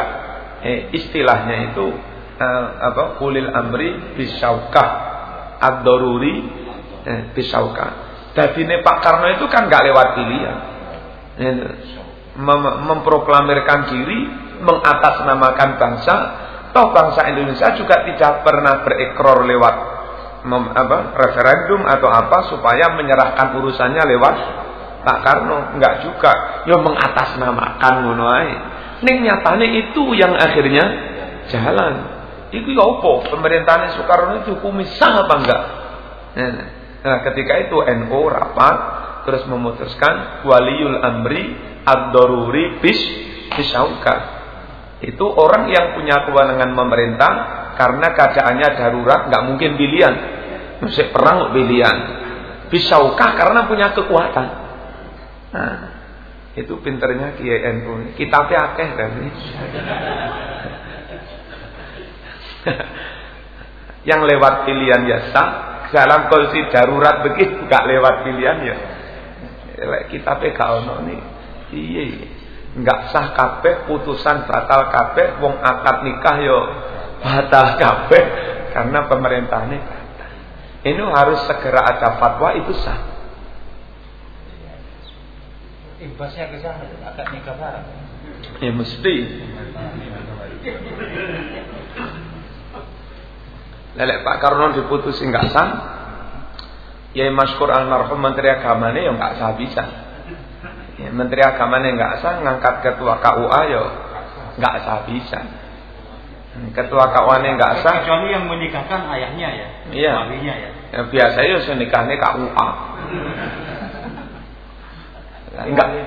eh, istilahnya itu eh, apa? Ulil amri bisaukah ad-daruri eh, bisauka. ini Pak Karno itu kan gak lewat pilihan. Mem memproklamirkan diri, mengatasnamakan bangsa. Toh bangsa Indonesia juga tidak pernah berekror lewat mem, apa, referendum atau apa supaya menyerahkan urusannya lewat Pak Karno. Enggak juga. Yo mengatasnamakan ngono Ning nyatane itu yang akhirnya jalan. Itu ya apa? Pemerintahan Soekarno itu hukumi sah apa enggak? Nah, nah, ketika itu NU rapat terus memutuskan waliul amri ad-daruri bis. Itu orang yang punya kewenangan memerintah karena keadaannya darurat nggak mungkin pilihan. Mesti perang pilihan. Bisaukah karena punya kekuatan. Nah, itu pinternya Kiai NU. Kitabnya akeh kan. yang lewat pilihan ya sah, dalam kondisi darurat begitu gak lewat pilihan ya. Lek kitabnya gak ono nih. Iya, nggak sah kabeh putusan batal kabeh wong akad nikah yo batal kabeh karena pemerintahnya batal. Ini harus segera ada fatwa itu sah. Imbasnya ke sana akad nikah bareng ya mesti. Lelek Pak Karno diputus nggak sah ya Maskur almarhum Menteri Agamanya ya nggak sah bisa. Ya, Menteri Agamanya nggak sah ngangkat ketua KUA ya nggak sah bisa ketua KUA nya nggak sah. Kecuali yang menikahkan ayahnya ya iya. ya, ya biasanya ya nikahnya KUA enggak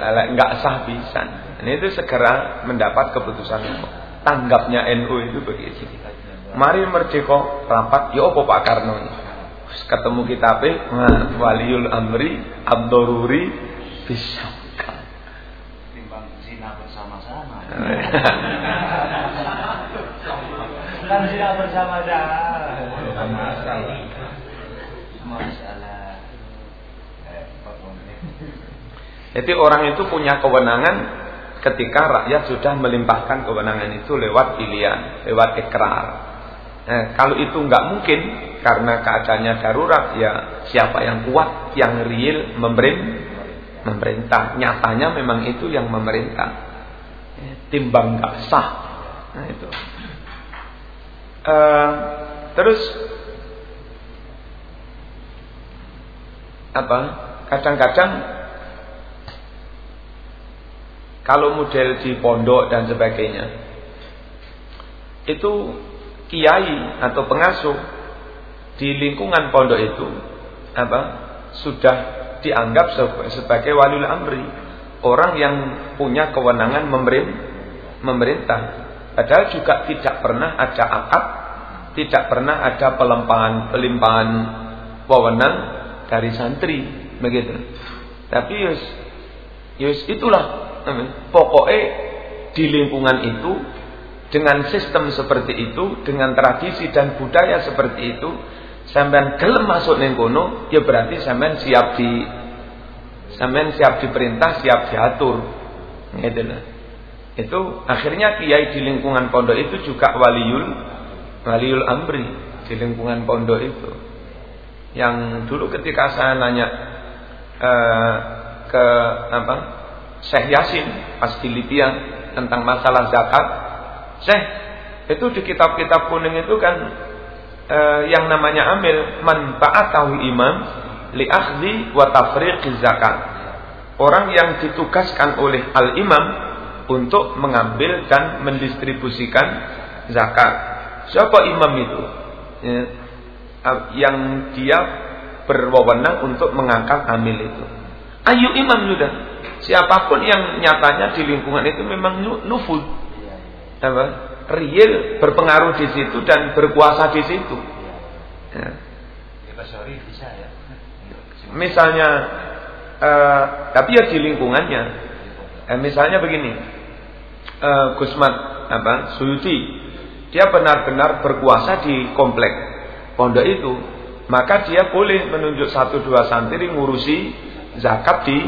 lala enggak sah bisa. Ini itu segera mendapat keputusan tanggapnya NU itu begitu. Mari merdeka rapat. Ya apa Pak Karno? Ketemu kita nah, waliul amri abdururi bisa timbang zina kan zina bersama-sama masalah Jadi orang itu punya kewenangan ketika rakyat sudah melimpahkan kewenangan itu lewat pilihan, lewat ikrar. Nah, kalau itu nggak mungkin karena keadaannya darurat, ya siapa yang kuat, yang real memerintah. Nyatanya memang itu yang memerintah. Timbang nggak sah. Nah itu. Uh, terus apa? Kadang-kadang kalau model di pondok dan sebagainya. Itu kiai atau pengasuh di lingkungan pondok itu apa? Sudah dianggap sebagai waliul amri, orang yang punya kewenangan memerintah. Padahal juga tidak pernah ada akad, tidak pernah ada pelimpahan pelimpahan wewenang dari santri begitu. Tapi yus, yus itulah Pokoknya di lingkungan itu dengan sistem seperti itu, dengan tradisi dan budaya seperti itu, sampean gelem masuk ning kono, ya berarti sampean siap di sampean siap diperintah, siap diatur. Gitu lah. Itu akhirnya kiai di lingkungan pondok itu juga waliul waliul amri di lingkungan pondok itu. Yang dulu ketika saya nanya uh, ke apa Syekh Yasin pas tentang masalah zakat. Syekh, itu di kitab-kitab kuning itu kan eh, yang namanya amil man tahu imam li akhdi wa tafriqi zakat. Orang yang ditugaskan oleh al-imam untuk mengambil dan mendistribusikan zakat. Siapa imam itu? Ya, yang dia berwenang untuk mengangkat amil itu. Ayo imam sudah siapa pun yang nyatanya di lingkungan itu memang nufud apa real berpengaruh di situ dan berkuasa di situ ya. ya. misalnya uh, tapi ya di lingkungannya eh, misalnya begini. Uh, Gusmat apa Suyuti. Dia benar-benar berkuasa di komplek pondok itu. Maka dia boleh menunjuk satu dua santri ngurusi zakat di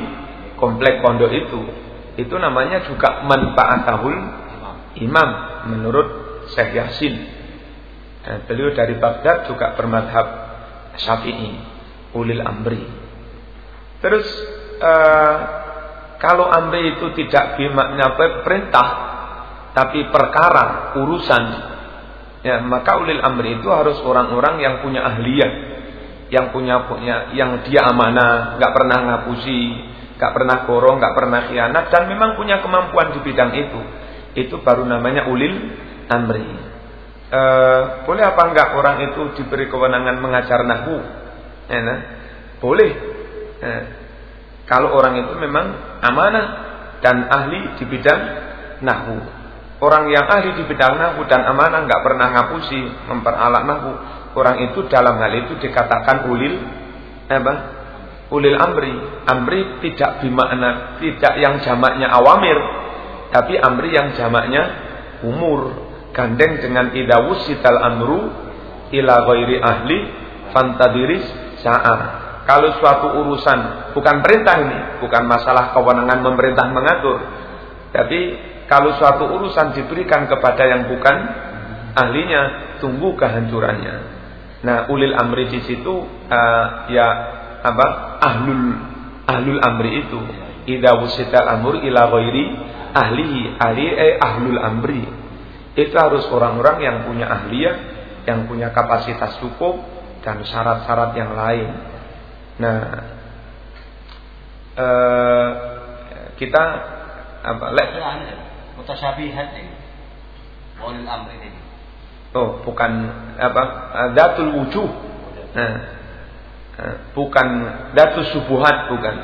komplek pondok itu. Itu namanya juga manfaatahul imam menurut Syekh Yasin. Dan beliau dari Baghdad juga bermadhab Syafi'i ulil amri. Terus uh, kalau amri itu tidak bermakna perintah tapi perkara urusan ya maka ulil amri itu harus orang-orang yang punya ahliyah yang punya punya yang dia amanah nggak pernah ngapusi gak pernah korong, gak pernah khianat dan memang punya kemampuan di bidang itu. Itu baru namanya ulil amri. E, boleh apa enggak orang itu diberi kewenangan mengajar nahu? Ya, nah? Boleh. E, kalau orang itu memang amanah dan ahli di bidang nahu. Orang yang ahli di bidang nahu dan amanah enggak pernah ngapusi memperalat nahu. Orang itu dalam hal itu dikatakan ulil apa? Ulil amri. Amri tidak bimakna tidak yang jamaknya awamir, tapi amri yang jamaknya umur. Gandeng dengan idawus sital amru ila ghairi ahli fantadiris sa'ar. Kalau suatu urusan bukan perintah ini, bukan masalah kewenangan pemerintah mengatur. Tapi kalau suatu urusan diberikan kepada yang bukan ahlinya, tunggu kehancurannya. Nah, ulil amri di situ uh, ya apa ahlul ahlul amri itu ida wusital amur ila ghairi ahlihi ahli eh ahlul amri itu harus orang-orang yang punya ahliyah yang punya kapasitas cukup dan syarat-syarat yang lain nah eh, kita apa lek mutasyabihat ini amri ini. Oh bukan apa datul wujuh. Nah Eh, bukan datu subuhat bukan.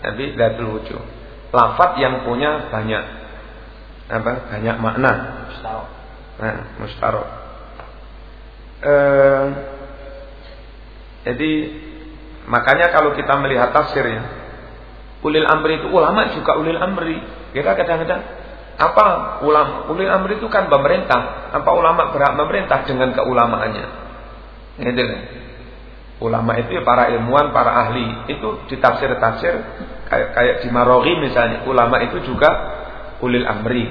Tapi datul wujud lafat yang punya banyak apa banyak makna. Mustarok nah mustarok eh, jadi makanya kalau kita melihat tafsirnya ulil amri itu ulama juga ulil amri kita kadang-kadang apa ulama ulil amri itu kan pemerintah apa ulama berhak memerintah dengan keulamaannya gitu kan Ulama itu ya para ilmuwan, para ahli. Itu di tafsir-tafsir kayak, kayak di Marogi misalnya. Ulama itu juga ulil amri.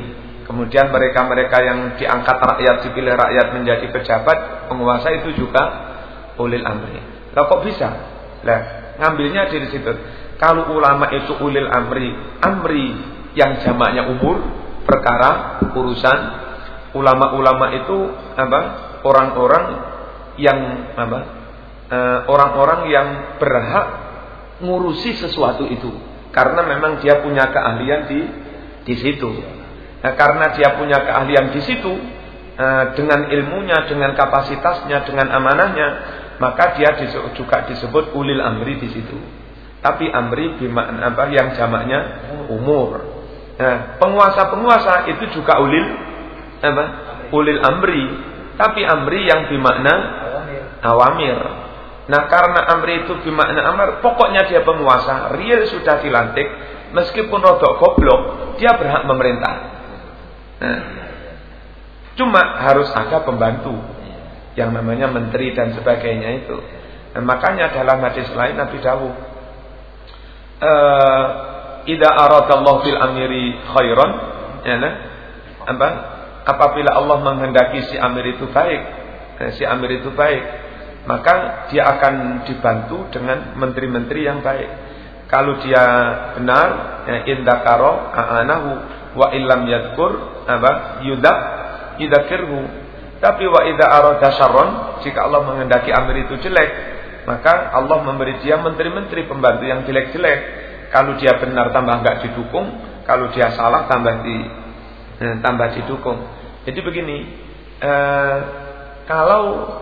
Kemudian mereka-mereka yang diangkat rakyat, dipilih rakyat menjadi pejabat, penguasa itu juga ulil amri. Lah kok bisa? Lah ngambilnya dari situ. Kalau ulama itu ulil amri, amri yang jamaknya umur, perkara, urusan, ulama-ulama itu apa? Orang-orang yang apa? Eh, orang-orang yang berhak ngurusi sesuatu itu karena memang dia punya keahlian di di situ. Nah, karena dia punya keahlian di situ eh, dengan ilmunya, dengan kapasitasnya, dengan amanahnya, maka dia juga disebut ulil amri di situ. Tapi amri bimakna apa yang jamaknya umur. Nah, penguasa-penguasa itu juga ulil apa? Ulil amri, tapi amri yang bimakna awamir. Nah karena Amri itu bimakna Amr, pokoknya dia penguasa, real sudah dilantik, meskipun rodok goblok, dia berhak memerintah. Nah, cuma harus ada pembantu, yang namanya menteri dan sebagainya itu. Nah, makanya dalam hadis lain Nabi Dawud, uh, Ida aradallahu fil amiri khairan, ya nah, apa? Apabila Allah menghendaki si amir itu baik, eh, si amir itu baik, maka dia akan dibantu dengan menteri-menteri yang baik. Kalau dia benar, ya, indakaro aanahu wa illam yadkur apa yudak yudakirhu. Tapi wa idza arada syarron, jika Allah menghendaki amir itu jelek, maka Allah memberi dia menteri-menteri pembantu yang jelek-jelek. Kalau dia benar tambah enggak didukung, kalau dia salah tambah di eh, tambah didukung. Jadi begini, eh, kalau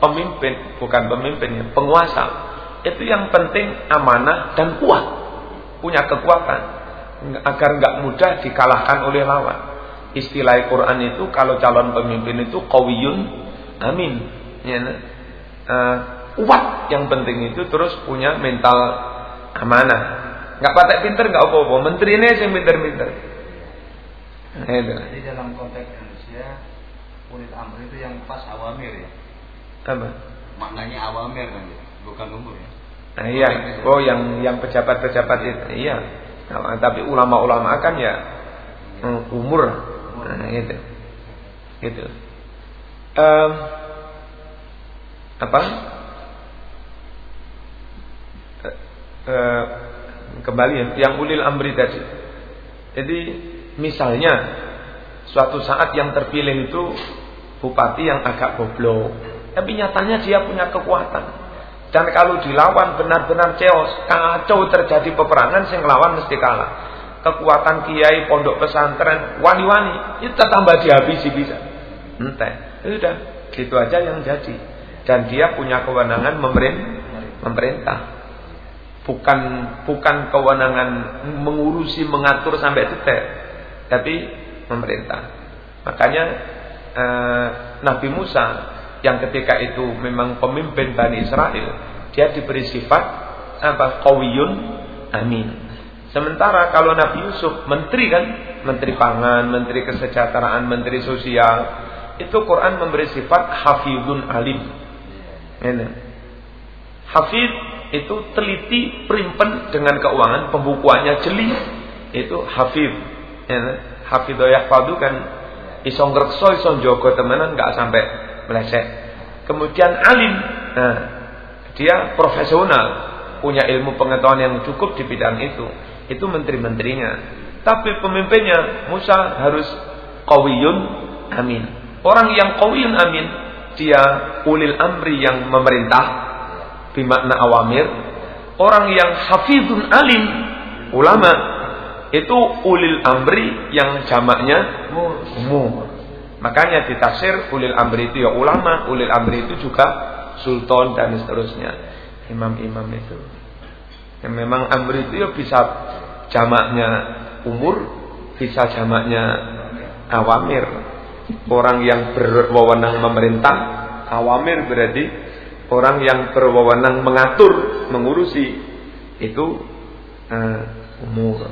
pemimpin, bukan pemimpinnya, penguasa. Itu yang penting amanah dan kuat. Punya kekuatan. Agar nggak mudah dikalahkan oleh lawan. Istilah Quran itu kalau calon pemimpin itu kawiyun amin. Ya, uh, kuat yang penting itu terus punya mental amanah. Nggak patek pinter nggak apa-apa. Menteri ini yang pinter-pinter. Nah, Jadi dalam konteks Indonesia, unit amr itu yang pas awamir ya. Apa? Maknanya awamir kan, bukan umur ya. Nah, iya. Oh, yang yang pejabat-pejabat itu. Iya. Nah, tapi ulama-ulama kan ya hmm, umur. Nah, gitu. Gitu. Um, apa? Uh, kembali ya, yang ulil amri tadi. Jadi misalnya suatu saat yang terpilih itu bupati yang agak goblok tapi nyatanya dia punya kekuatan. Dan kalau dilawan benar-benar chaos, kacau terjadi peperangan, sing lawan mesti kalah. Kekuatan kiai, pondok pesantren, wani-wani, itu tambah dihabisi bisa. Entah, itu udah gitu aja yang jadi. Dan dia punya kewenangan memerintah. Bukan bukan kewenangan mengurusi, mengatur sampai detail, tapi memerintah. Makanya eh, Nabi Musa yang ketika itu memang pemimpin Bani Israel, dia diberi sifat apa? Qawiyun amin. Sementara kalau Nabi Yusuf menteri kan, menteri pangan, menteri kesejahteraan, menteri sosial, itu Quran memberi sifat hafizun alim. Ini. Hafid itu teliti, perimpen dengan keuangan, pembukuannya jeli, itu hafid. Ini. Hafidho yahfadu kan iso ngrekso, iso jogo temenan nggak sampai meleset. Kemudian alim, nah, dia profesional, punya ilmu pengetahuan yang cukup di bidang itu itu menteri-menterinya. Tapi pemimpinnya Musa harus kawiyun amin. Orang yang kawiyun amin, dia ulil amri yang memerintah, bimakna awamir. Orang yang hafizun alim, ulama, itu ulil amri yang jamaknya umur. Makanya ditafsir ulil amri itu ya ulama, ulil amri itu juga sultan dan seterusnya. Imam-imam itu. Yang memang amri itu ya bisa jamaknya umur, bisa jamaknya awamir. Orang yang berwenang memerintah, awamir berarti orang yang berwenang mengatur, mengurusi itu uh, umur.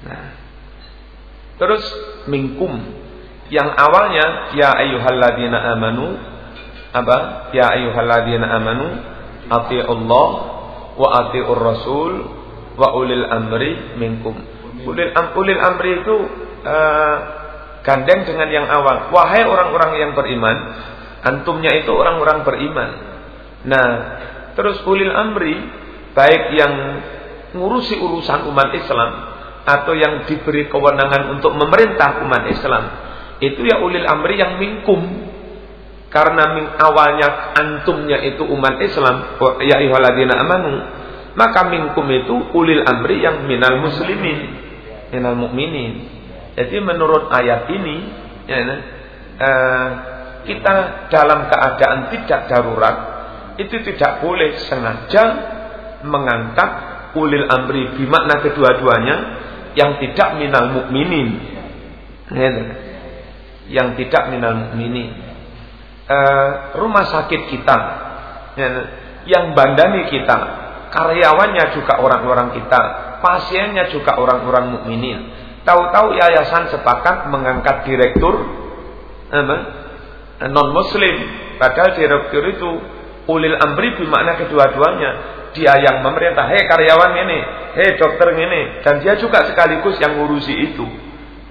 Nah, terus mingkum yang awalnya ya ayyuhalladzina amanu apa? Ya ayyuhalladzina amanu Allah wa atiur rasul wa ulil amri minkum. Ulil, am, ulil amri itu uh, gandeng dengan yang awal. Wahai orang-orang yang beriman, antumnya itu orang-orang beriman. Nah, terus ulil amri baik yang ngurusi urusan umat Islam atau yang diberi kewenangan untuk memerintah umat Islam, itu ya ulil amri yang minkum. Karena min awalnya antumnya itu umat Islam, ya ayyuhalladzina amanu, maka minkum itu ulil amri yang minal muslimin, minal mukminin. Jadi menurut ayat ini, ya, uh, kita dalam keadaan tidak darurat itu tidak boleh sengaja mengangkat ulil amri bimakna kedua-duanya yang tidak minal mukminin. Ya, yang tidak minal mukminin. Uh, rumah sakit kita, ya, yang bandani kita, karyawannya juga orang-orang kita, pasiennya juga orang-orang mukminin. Tahu-tahu yayasan sepakat mengangkat direktur non muslim, padahal direktur itu ulil amri bermakna kedua-duanya. Dia yang memerintah, hei karyawan ini, hei dokter ini, dan dia juga sekaligus yang ngurusi itu.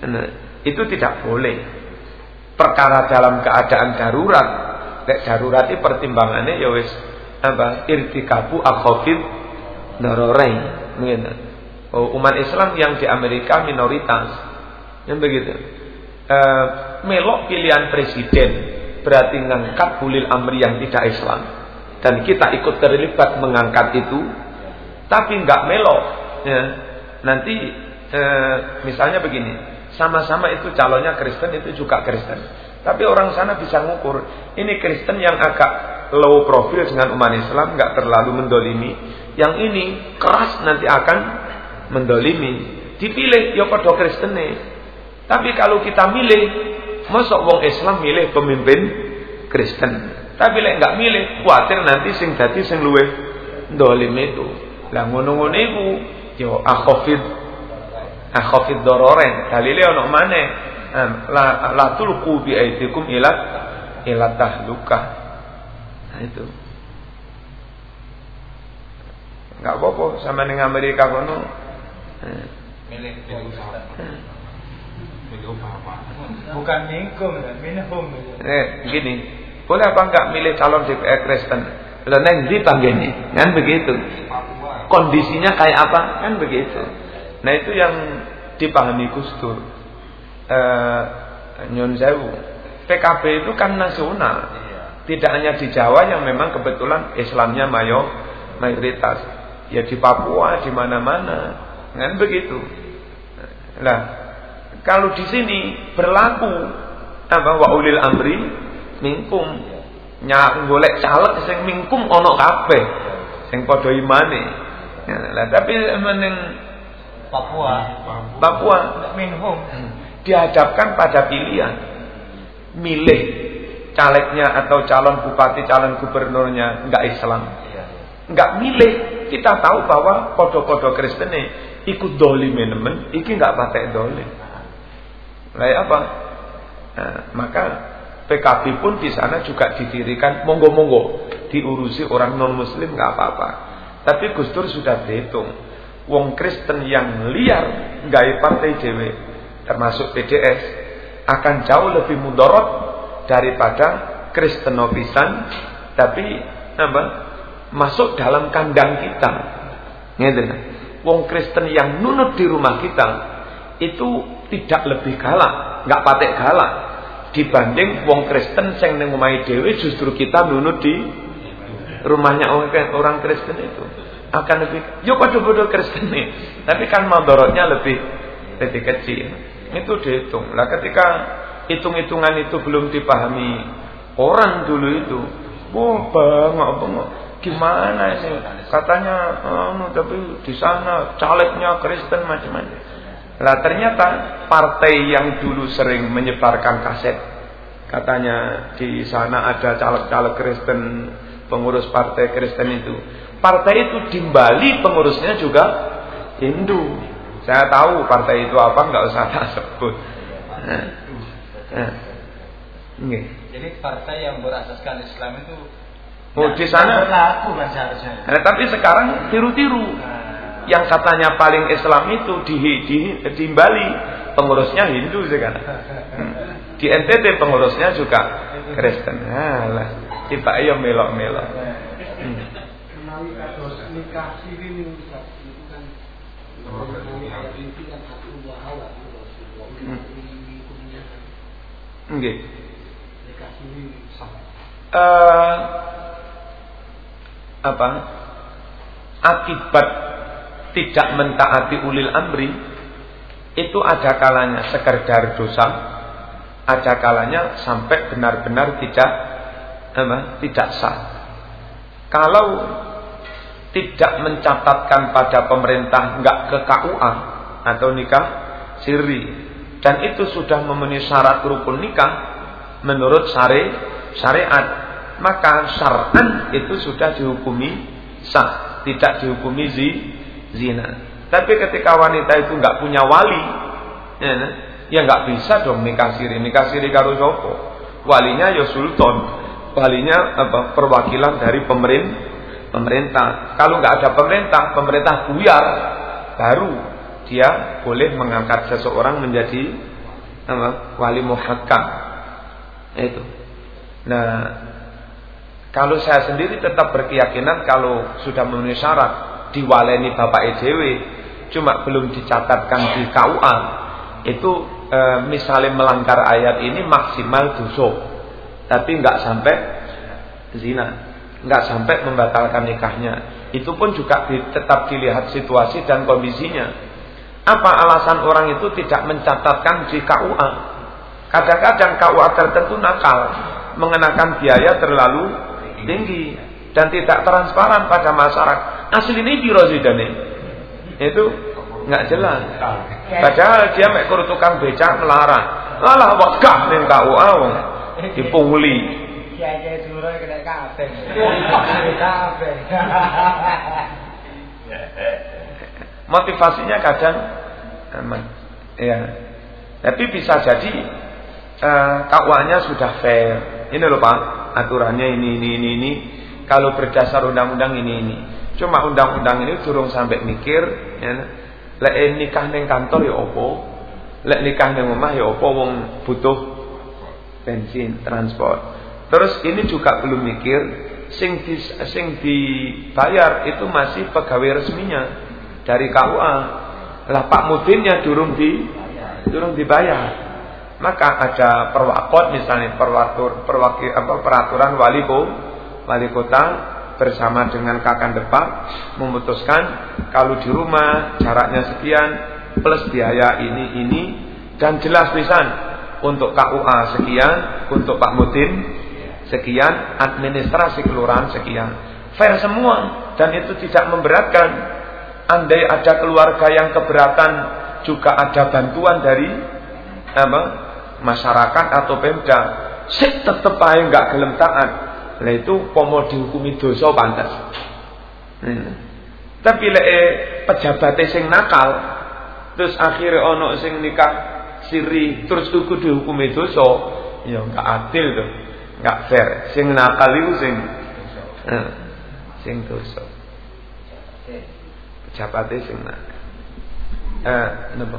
Nah, itu tidak boleh. Perkara dalam keadaan darurat, Lek darurat itu pertimbangannya ya wis apa irtikabu akhofid dararain gitu. Oh, umat Islam yang di Amerika minoritas. Yang begitu. E, melok pilihan presiden berarti mengangkat bulil amri yang tidak Islam. Dan kita ikut terlibat mengangkat itu tapi nggak melok ya. nanti e, misalnya begini sama-sama itu calonnya Kristen itu juga Kristen tapi orang sana bisa ngukur ini Kristen yang agak low profil dengan umat Islam nggak terlalu mendolimi. Yang ini keras nanti akan mendolimi. Dipilih ya pada Kristen Tapi kalau kita milih, masuk wong Islam milih pemimpin Kristen. Tapi lek nggak milih, khawatir nanti sing dadi sing luwe dolim itu. Lah ngono-ngono iku yo akhofid akhofid dororen. Dalile ono maneh. La, la tulqu bi aidikum ila ila tahlukah. Nah itu. Enggak apa-apa sama dengan Amerika kono. Milih Bukan mingkum, minhum. Eh, gini. Boleh apa enggak milih calon DPR Kristen? Lah neng di kan begitu. Kondisinya kayak apa? Kan begitu. Nah, itu yang dipahami Gus Dur. Eh, Nyon Sewu. PKB itu kan nasional. Tidak hanya di Jawa yang memang kebetulan Islamnya mayo mayoritas. Ya di Papua, di mana-mana. Kan begitu. Nah, kalau di sini berlaku apa wa ulil amri minkum nyak golek caleg sing minkum ono kabeh sing padha imane. Ya, lah tapi meneng Papua. Papua. Minhum. dihadapkan pada pilihan. Milih calegnya atau calon bupati calon gubernurnya. Enggak Islam. Iya. enggak milih. Kita tahu bahwa kodo-kodo Kristen nih ikut dolim nemen iki enggak pakai dolim lah ya apa? Nah, maka PKB pun di sana juga didirikan. Monggo-monggo diurusi orang non muslim nggak apa-apa. Tapi Gus Dur sudah berhitung wong Kristen yang liar nggak partai dewe termasuk PDS akan jauh lebih mudorot daripada Kristen opisan tapi apa masuk dalam kandang kita nggak? wong Kristen yang nunut di rumah kita itu tidak lebih galak nggak patek galak dibanding wong Kristen sing ning omahe dhewe justru kita nunut di rumahnya orang Kristen itu akan lebih yo padha-padha Kristen nih tapi kan mandorotnya lebih lebih kecil. Itu dihitung. Lah ketika hitung-hitungan itu belum dipahami orang dulu itu oh bangga bangga gimana ini? Katanya anu tapi di sana calegnya Kristen macam-macam. Lah ternyata partai yang dulu sering menyebarkan kaset katanya di sana ada caleg-caleg Kristen pengurus partai Kristen itu partai itu di Bali pengurusnya juga Hindu saya tahu partai itu apa nggak usah tak sebut nah, nah. Jadi partai yang berasaskan Islam itu Oh, di sana berlaku kan seharusnya. Nah, tapi sekarang tiru-tiru. Nah, Yang katanya paling Islam itu di, di, di Bali pengurusnya Hindu sekarang. Di NTT pengurusnya juga Kristen. Nah, lah, tiba ayo melok-melok. Hmm. Menawi kados nikah siri ning Ustaz itu kan Hmm. Nggih. Eh, apa? Akibat tidak mentaati ulil amri itu ada kalanya sekedar dosa, ada kalanya sampai benar-benar tidak apa? tidak sah. Kalau tidak mencatatkan pada pemerintah nggak ke KUA atau nikah siri. Dan itu sudah memenuhi syarat rukun nikah menurut syari syariat. Maka syar'an itu sudah dihukumi sah tidak dihukumi zi, zina. Tapi ketika wanita itu nggak punya wali ya, nah, ya nggak bisa dong nikah siri. Nikah siri karo sapa? Walinya ya sultan. Walinya apa? Perwakilan dari pemerintah pemerintah. Kalau nggak ada pemerintah, pemerintah buyar, baru dia boleh mengangkat seseorang menjadi apa, wali muhakkam. Itu. Nah, kalau saya sendiri tetap berkeyakinan kalau sudah memenuhi syarat diwaleni bapak EJW, cuma belum dicatatkan di KUA, itu e, misalnya melanggar ayat ini maksimal dosa, tapi nggak sampai zina nggak sampai membatalkan nikahnya. Itu pun juga di, tetap dilihat situasi dan kondisinya. Apa alasan orang itu tidak mencatatkan di KUA? Kadang-kadang KUA tertentu nakal, mengenakan biaya terlalu tinggi dan tidak transparan pada masyarakat. Asli ini biro zidane. Itu nggak jelas. Padahal dia mek tukang becak melarang. Alah wakah ning KUA dipungli. Dulu kena kabeh. Kabeh. Motivasinya kadang aman. Ya. Tapi bisa jadi uh, sudah fair. Ini loh Pak, aturannya ini ini ini ini. Kalau berdasar undang-undang ini ini. Cuma undang-undang ini turun sampai mikir, ya. Lek nikah neng kantor ya opo, lek nikah neng rumah ya opo wong butuh bensin, transport. Terus ini juga belum mikir sing di, sing dibayar itu masih pegawai resminya dari KUA. Lah Pak Mudinnya durung di durung dibayar. Maka ada perwakot misalnya perwatur perwakil apa peraturan wali ko, wali kota bersama dengan kakan depak memutuskan kalau di rumah jaraknya sekian plus biaya ini ini dan jelas pisan untuk KUA sekian, untuk Pak Mudin sekian, administrasi kelurahan sekian. Fair semua dan itu tidak memberatkan. Andai ada keluarga yang keberatan juga ada bantuan dari apa? masyarakat atau Pemda. Sik tetep aja nggak gelem taat. Lah itu pomo dihukumi dosa pantas. Hmm. Tapi lek pejabat sing nakal terus akhirnya ono sing nikah siri terus uku dihukumi dosa, ya enggak adil tuh. Enggak fair. Sing nakal itu sing eh, sing dosa. Pejabat sing nakal. Eh, napa?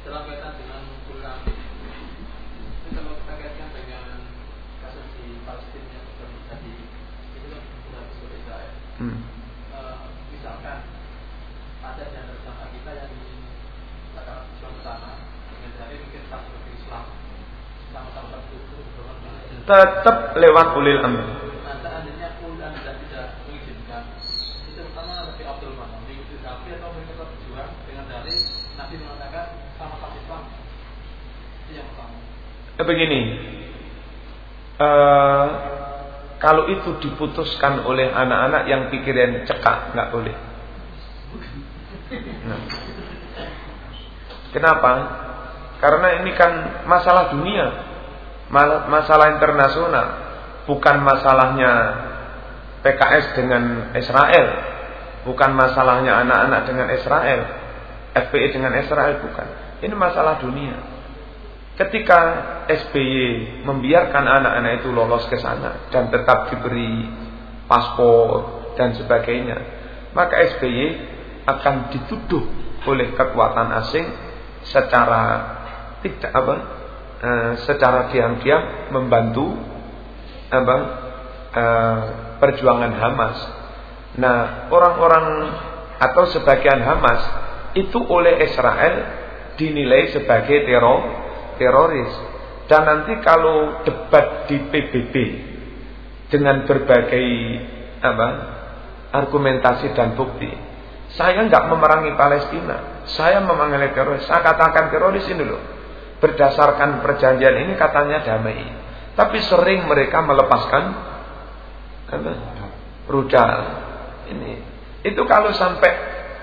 Dalam kaitan dengan pulang itu kalau kita kaitkan dengan kasus di Palestina yang terjadi itu kan sudah Israel. Hmm. Eh, misalkan ada di antara sama kita yang ingin katakan Islam bersama dengan dari mungkin tak seperti Islam sama-sama tertutup berhubungan Tetap lewat ulil amr. Nah, seandainya Quran dan tidak mengizinkan itu pertama Nabi Abdul Manan mengikuti Nabi atau mereka tetap berjuang dengan dalih Nabi mengatakan sama-sama Islam itu yang pertama Eh, begini, eh, kalau itu diputuskan oleh anak-anak yang pikiran cekak, nggak boleh. Nah. Kenapa? Karena ini kan masalah dunia, masalah internasional, bukan masalahnya PKS dengan Israel, bukan masalahnya anak-anak dengan Israel, FPI dengan Israel, bukan. Ini masalah dunia. Ketika SBY membiarkan anak-anak itu lolos ke sana dan tetap diberi paspor dan sebagainya, maka SBY akan dituduh oleh kekuatan asing secara tidak apa, eh, secara diam-diam membantu apa eh, perjuangan Hamas. Nah, orang-orang atau sebagian Hamas itu oleh Israel dinilai sebagai teror teroris. Dan nanti kalau debat di PBB dengan berbagai apa argumentasi dan bukti, saya nggak memerangi Palestina, saya memanggil teroris. Saya katakan teroris ini loh. Berdasarkan perjanjian ini katanya damai. Tapi sering mereka melepaskan apa? rudal. Ini. Itu kalau sampai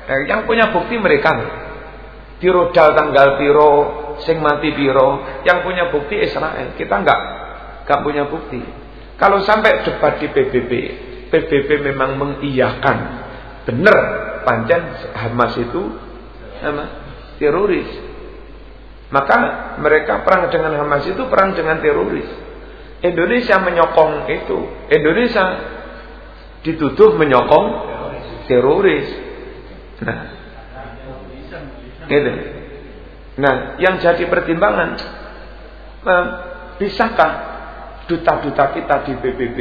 eh, yang punya bukti mereka. Di rudal tanggal piro, sing mati piro, yang punya bukti Israel. Kita enggak enggak punya bukti. Kalau sampai debat di PBB, PBB memang mengiyakan benar panjang Hamas itu apa? teroris. Maka mereka perang dengan Hamas itu perang dengan teroris. Indonesia menyokong itu. Indonesia dituduh menyokong teroris. Nah, Gitu. Nah, yang jadi pertimbangan, eh, bisakah duta-duta kita di PBB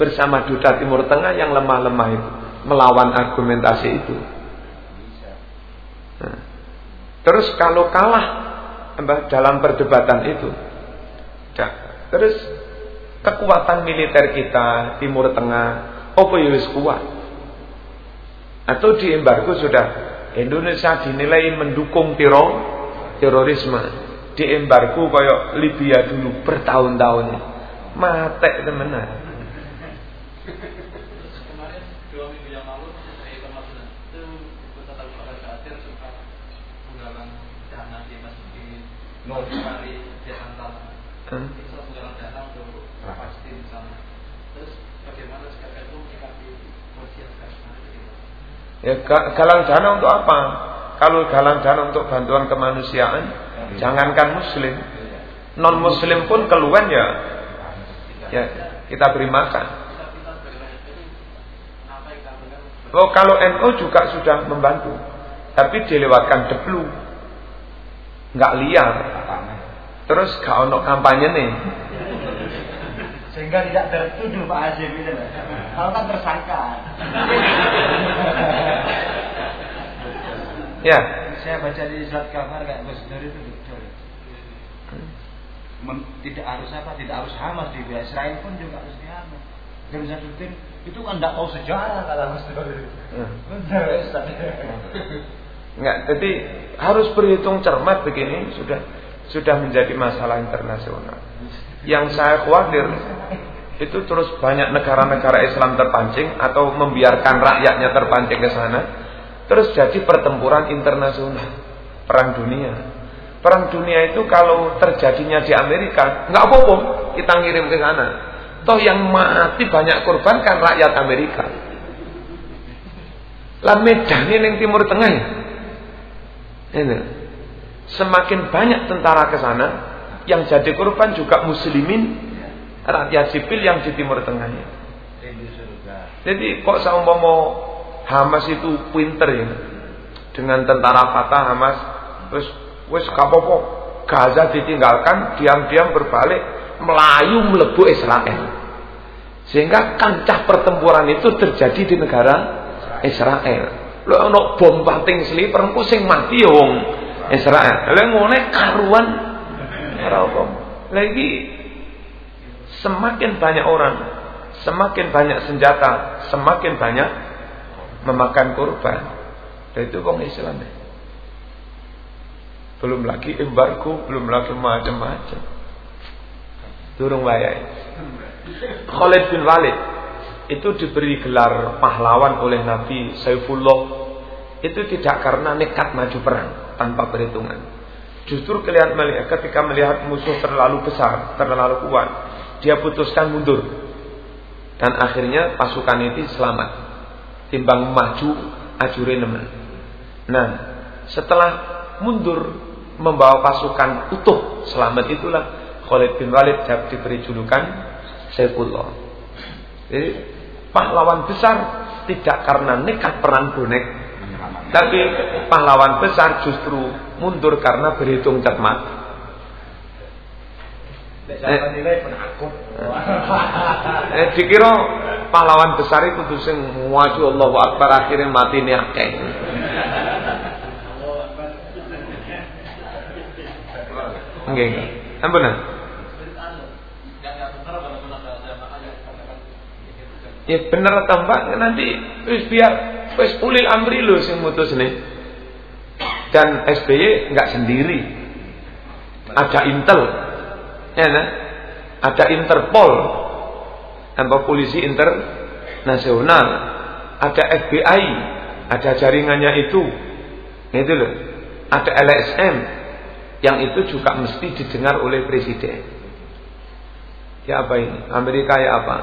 bersama duta Timur Tengah yang lemah-lemah itu melawan argumentasi itu? Nah, terus kalau kalah dalam perdebatan itu, ya, terus kekuatan militer kita Timur Tengah, apa yang kuat? Atau di embargo sudah Indonesia dinilai mendukung teror terorisme. Di embargo kayak Libya dulu bertahun-tahun. Mate temenan kemarin dua minggu yang lalu saya ke Madinah itu beserta Bapak Kadir sempat menggalang dana di itu Palestina sana terus bagaimana sekarang itu menyikapi kondisi? Ya ga- galang dana untuk apa? Kalau galang dana untuk bantuan kemanusiaan, jangankan muslim, non muslim pun keluhan ya, ya kita beri makan. Oh kalau NU juga sudah membantu, tapi dilewatkan deplu, nggak liar. Terus gak ono kampanye nih. Sehingga tidak tertuduh Pak Hasim itu. loh. Kalau kan tersangka. Ya, Saya baca di surat kabar kayak Gus Dur itu betul. Men- tidak harus apa, tidak harus Hamas di Israel pun juga harus di Hamas. Dan Zainuddin itu kan tidak tahu sejarah kata Gus Dur. Ya. Benar Ustaz. Enggak, jadi harus berhitung cermat begini sudah sudah menjadi masalah internasional. Yang saya khawatir itu terus banyak negara-negara Islam terpancing atau membiarkan rakyatnya terpancing ke sana, terus jadi pertempuran internasional, perang dunia. Perang dunia itu kalau terjadinya di Amerika, nggak apa-apa, kita ngirim ke sana. Toh yang mati banyak korban kan rakyat Amerika. Lah Medan ini Timur Tengah ya. Ini. Semakin banyak tentara ke sana, yang jadi korban juga muslimin rakyat sipil yang di Timur Tengah ini. Jadi kok mau Hamas itu pinter ya dengan tentara Fatah Hamas terus wes kapopo Gaza ditinggalkan diam-diam berbalik melayu melebu Israel. Sehingga kancah pertempuran itu terjadi di negara Israel. Lo ono bom pating sliper pusing mati ya wong Israel lha ngene karuan ora lagi Semakin banyak orang, semakin banyak senjata, semakin banyak memakan korban. Dan itu wong Islam. Ya. Belum lagi embargo, belum lagi macam-macam. Durung wayai. Khalid bin Walid itu diberi gelar pahlawan oleh Nabi Saifullah itu tidak karena nekat maju perang tanpa perhitungan. Justru kelihatan ketika melihat musuh terlalu besar, terlalu kuat, dia putuskan mundur. Dan akhirnya pasukan itu selamat. Timbang maju ajure nemen. Nah, setelah mundur membawa pasukan utuh selamat itulah Khalid bin Walid diberi julukan Saifullah. Jadi pahlawan besar tidak karena nekat perang bonek, tapi pahlawan besar justru mundur karena berhitung cermat. Eh. Eh dikira pahlawan besar itu tuh sing maju Allahu Akbar akhirnya mati nih akeh. Nggih. Ampun. Ya bener atau enggak nanti wis biar wis ulil amri lho sing mutus nih. Dan SBY enggak sendiri. Ada Intel ya nah? ada Interpol tanpa polisi internasional. Ada FBI ada jaringannya itu. Itu loh ada LSM yang itu juga mesti didengar oleh presiden. Ya apa ini? Amerika ya apa?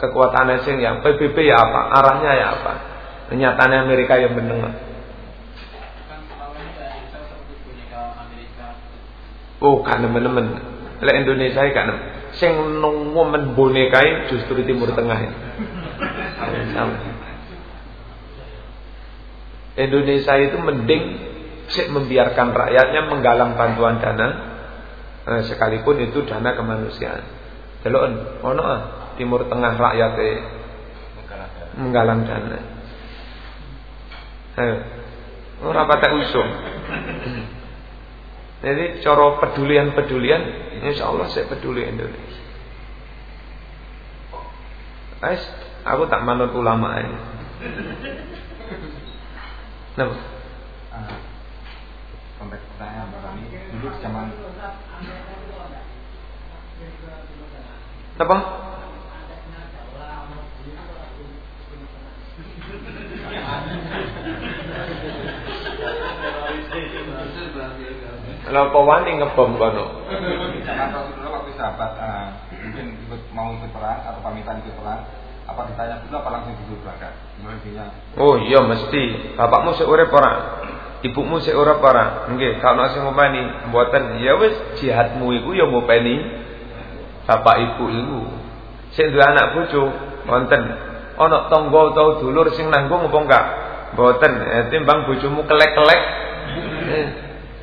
Kekuatan asing ya PBB ya apa? Arahnya ya apa nyatanya Amerika yang mendengar Oh, kan teman-teman. Lek Indonesia kan sing men bonekai justru Timur Tengah. Sama. Indonesia itu mending sik membiarkan rakyatnya menggalang bantuan dana eh, sekalipun itu dana kemanusiaan. Delok ono ah Timur Tengah rakyatnya menggalang dana. Ayo. Ora patek usung. Jadi coro pedulian-pedulian Insya Allah saya peduli Indonesia Ais, aku tak manut ulama ini. Konteks pertanyaan Pak Kami Dulu zaman Apa? Kalau kau wani ngebom kono. Atau waktu sahabat uh, mungkin ikut mau ikut perang atau pamitan ikut perang, apa ditanya dulu apa langsung dulu berangkat? Oh iya mesti. Bapakmu seurep ora? Ibumu seurep ora? Nggih, kalau nasi ngopeni mboten, ya wis jihadmu iku ya ngopeni bapak ibu iku. Sing duwe anak bojo wonten ana tangga utawa dulur sing nanggung apa enggak? Mboten, eh, timbang bojomu kelek-kelek.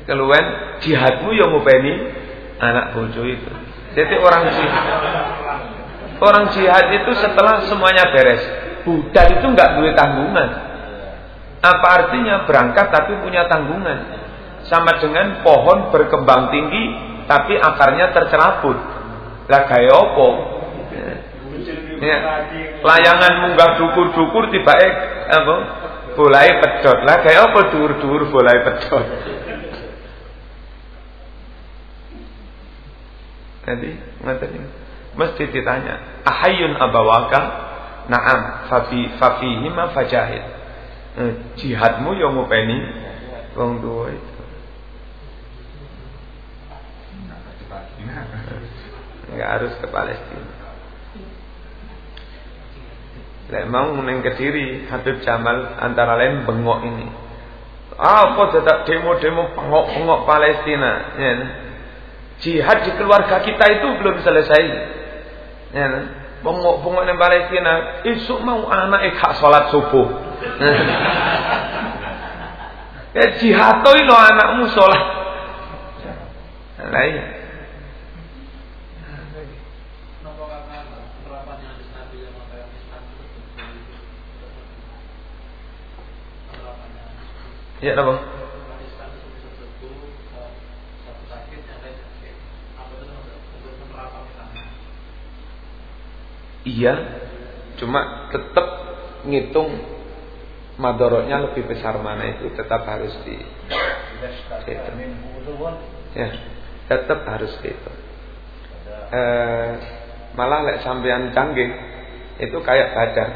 Keluwen jihadmu yang ngopeni anak bojo itu. Jadi orang jihad, orang jihad itu setelah semuanya beres. Budal itu nggak duit tanggungan. Apa artinya berangkat tapi punya tanggungan? Sama dengan pohon berkembang tinggi tapi akarnya tercerabut. Lah gaya apa? Ya. Layangan munggah dukur-dukur tiba eh apa? bolai pedot lah kayak apa dur-dur bolai pedot. Jadi ngoten mesti ditanya, ahayun abawaka? Naam, fafi fafihi ma fajahid. Eh, jihadmu yang ngopeni wong tuwa itu. Enggak harus ke Palestina. Lek mau neng Kediri, Habib Jamal antara lain bengok ini. Apa tetap demo-demo pengok-pengok Palestina, ya. Jihad di keluarga kita itu belum selesai. Ya. Bengok-bengok neng Palestina, isuk mau anak hak salat subuh. ya jihad lo anakmu sholat. Nah, iya. Ya, apa? Iya, cuma tetap ngitung madorotnya lebih besar mana itu tetap harus di itu. Ya, tetap harus itu. Eh, malah lek sampean canggih itu kayak badan.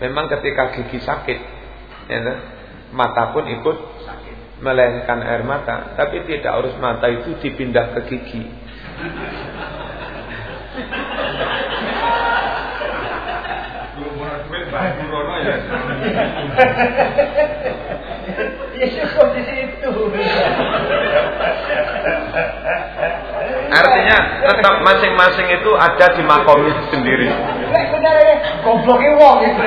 Memang ketika gigi sakit, ya, mata pun ikut melelehkan air mata, tapi tidak harus mata itu dipindah ke gigi. Artinya tetap masing-masing itu ada di makomnya sendiri. Gobloknya wong itu.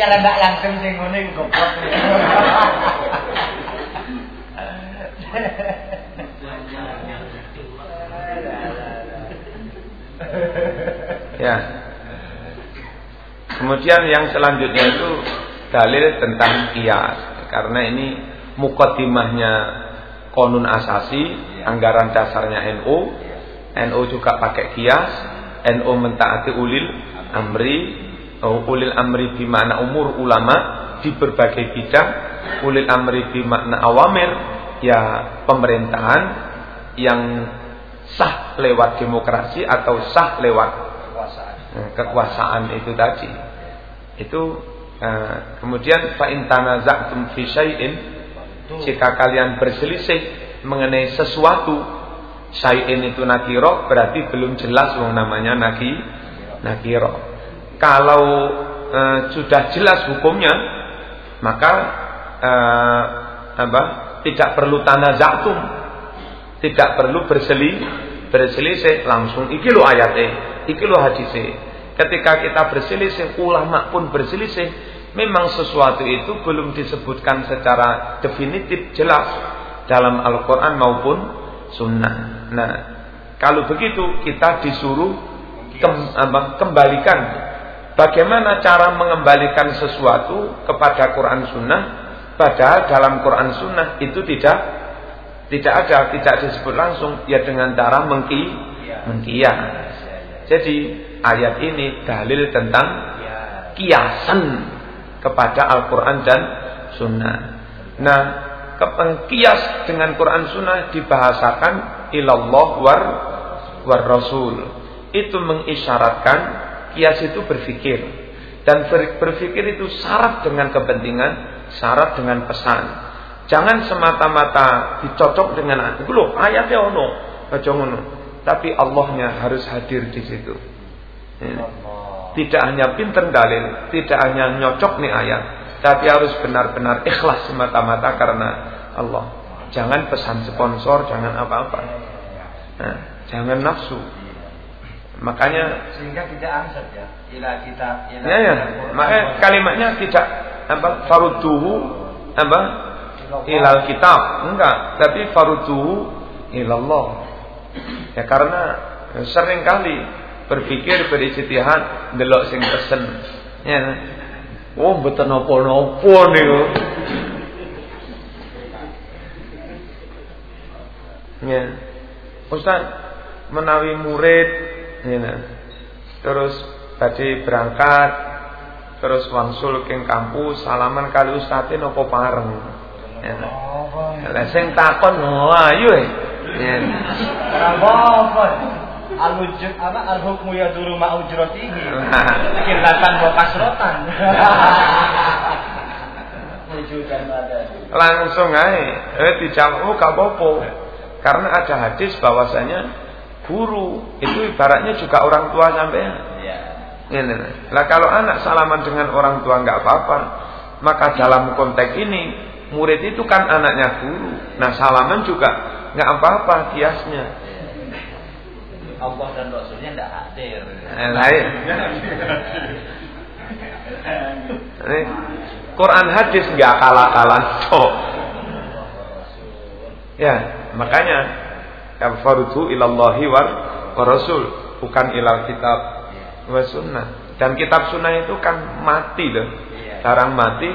Ndak langsung sing ngene goblok. Ya. Kemudian yang selanjutnya itu dalil tentang kias. Karena ini mukaddimahnya konun asasi, anggaran dasarnya NU. NU juga pakai kias. NU mentaati ulil amri. Ulil amri bimana umur ulama di berbagai bidang. Ulil amri bimana awamir ya pemerintahan yang sah lewat demokrasi atau sah lewat kekuasaan, kekuasaan itu tadi. Itu uh, kemudian fa in tanaza'tum fi syai'in jika kalian berselisih mengenai sesuatu syai'in itu nakiro berarti belum jelas wong namanya naki nakiro. Kalau uh, sudah jelas hukumnya maka apa? tidak perlu tanaza'tum tidak perlu berseli berselisih langsung. Iki lo ayatnya iki lo hadisnya ketika kita berselisih ulama pun berselisih memang sesuatu itu belum disebutkan secara definitif jelas dalam Al-Quran maupun Sunnah. Nah, kalau begitu kita disuruh kem, apa, kembalikan. Bagaimana cara mengembalikan sesuatu kepada Quran Sunnah, padahal dalam Quran Sunnah itu tidak tidak ada, tidak disebut langsung ya dengan cara mengki mengkias. Jadi ayat ini dalil tentang kiasan kepada Al-Quran dan Sunnah. Nah, kias dengan Quran Sunnah dibahasakan ilallah war war Rasul. Itu mengisyaratkan kias itu berpikir dan berpikir itu syarat dengan kepentingan, syarat dengan pesan. Jangan semata-mata dicocok dengan itu loh ayatnya ono, aja ngono. Tapi Allahnya harus hadir di situ. Ya. Tidak hanya pinter dalil, tidak hanya nyocok nih ayat, tapi harus benar-benar ikhlas semata-mata karena Allah. Jangan pesan sponsor, jangan apa-apa. Nah, jangan nafsu. Makanya sehingga tidak ansat ya. Ila kita ila ya, ya. Makanya kalimatnya tidak apa faruduhu apa ilal kitab. Enggak. Tapi faruduhu ilallah. Ya karena sering kali berpikir berijtihad delok sing pesen. Ya. Oh betul nopo-nopo niku. Ya. Ustaz menawi murid ya. Terus tadi berangkat terus wangsul king kampus salaman kali ustadin nopo pareng. Ya. Lah sing takon oh ayo e. Ya. apa Al-wujud apa al-hukmu ya dulu ma ujratihi. Kilatan wa kasrotan. Langsung ae eh dijawab oh gak apa-apa. Karena ada hadis bahwasanya guru itu ibaratnya juga orang tua sampean. Iya. Ini. Lah kalau anak salaman dengan orang tua nggak apa-apa, maka dalam konteks ini murid itu kan anaknya guru. Nah salaman juga nggak apa-apa kiasnya. Allah dan Rasulnya tidak hadir. Eh, lain. Ini Quran hadis nggak kalah-kalah toh. Ya, makanya fardu ilallahi wa rasul bukan ilal kitab wa sunnah. Dan kitab sunnah itu kan mati loh. Sekarang mati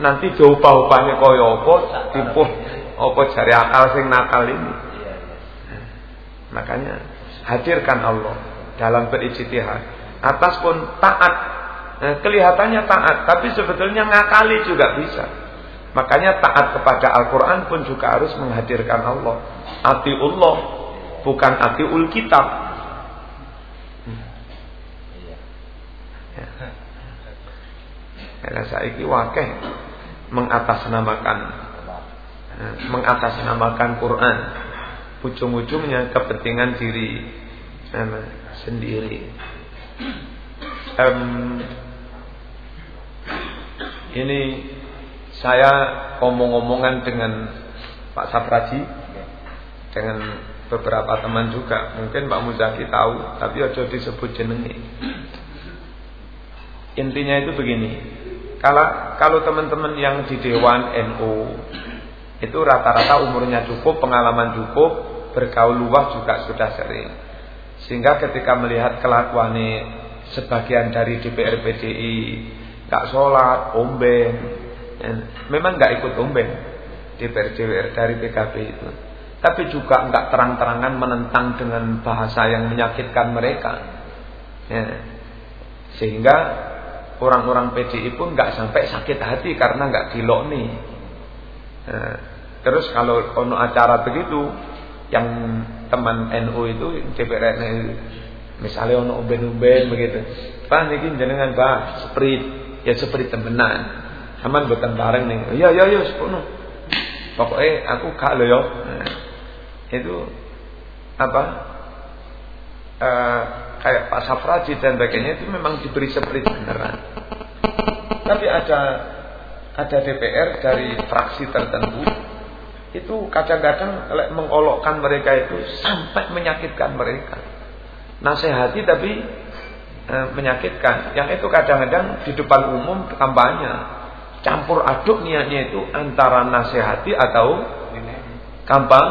nanti diupah-upahnya kaya apa tipu apa cari akal sing nakal ini. Makanya hadirkan Allah dalam berijtihad. Atas pun taat. Nah, kelihatannya taat, tapi sebetulnya ngakali juga bisa. Makanya taat kepada Al-Quran pun juga harus menghadirkan Allah. Allah bukan ul kitab. Ya, saiki wakeh mengatasnamakan mengatasnamakan Quran. Ujung-ujungnya kepentingan diri sendiri. Um, ini saya omong-omongan dengan Pak Sapraji dengan beberapa teman juga mungkin Pak Muzaki tahu tapi ojo disebut jenenge intinya itu begini kalau kalau teman-teman yang di Dewan NU itu rata-rata umurnya cukup pengalaman cukup bergaul luas juga sudah sering sehingga ketika melihat kelakuan sebagian dari DPR PDI gak sholat, ombeng Memang nggak ikut umben di DPR dari PKB itu. Tapi juga nggak terang-terangan menentang dengan bahasa yang menyakitkan mereka. Ya. Sehingga orang-orang PDI pun nggak sampai sakit hati karena nggak dilokni. Ya. Terus kalau ono acara begitu, yang teman NU itu DPR NU misalnya ono umben-umben begitu, pak niki jenengan pak sprint ya sprint temenan Aman buatan bareng nih. Iya iya iya sepono. Pokoknya aku lo yo. Nah, itu apa? Uh, kayak Pak Safraji dan sebagainya itu memang diberi seperti beneran. Tapi ada ada DPR dari fraksi tertentu itu kadang-kadang mengolokkan mereka itu sampai menyakitkan mereka. Nasihati tapi e, menyakitkan. Yang itu kadang-kadang di depan umum kampanye campur aduk niatnya itu antara nasihati atau kampang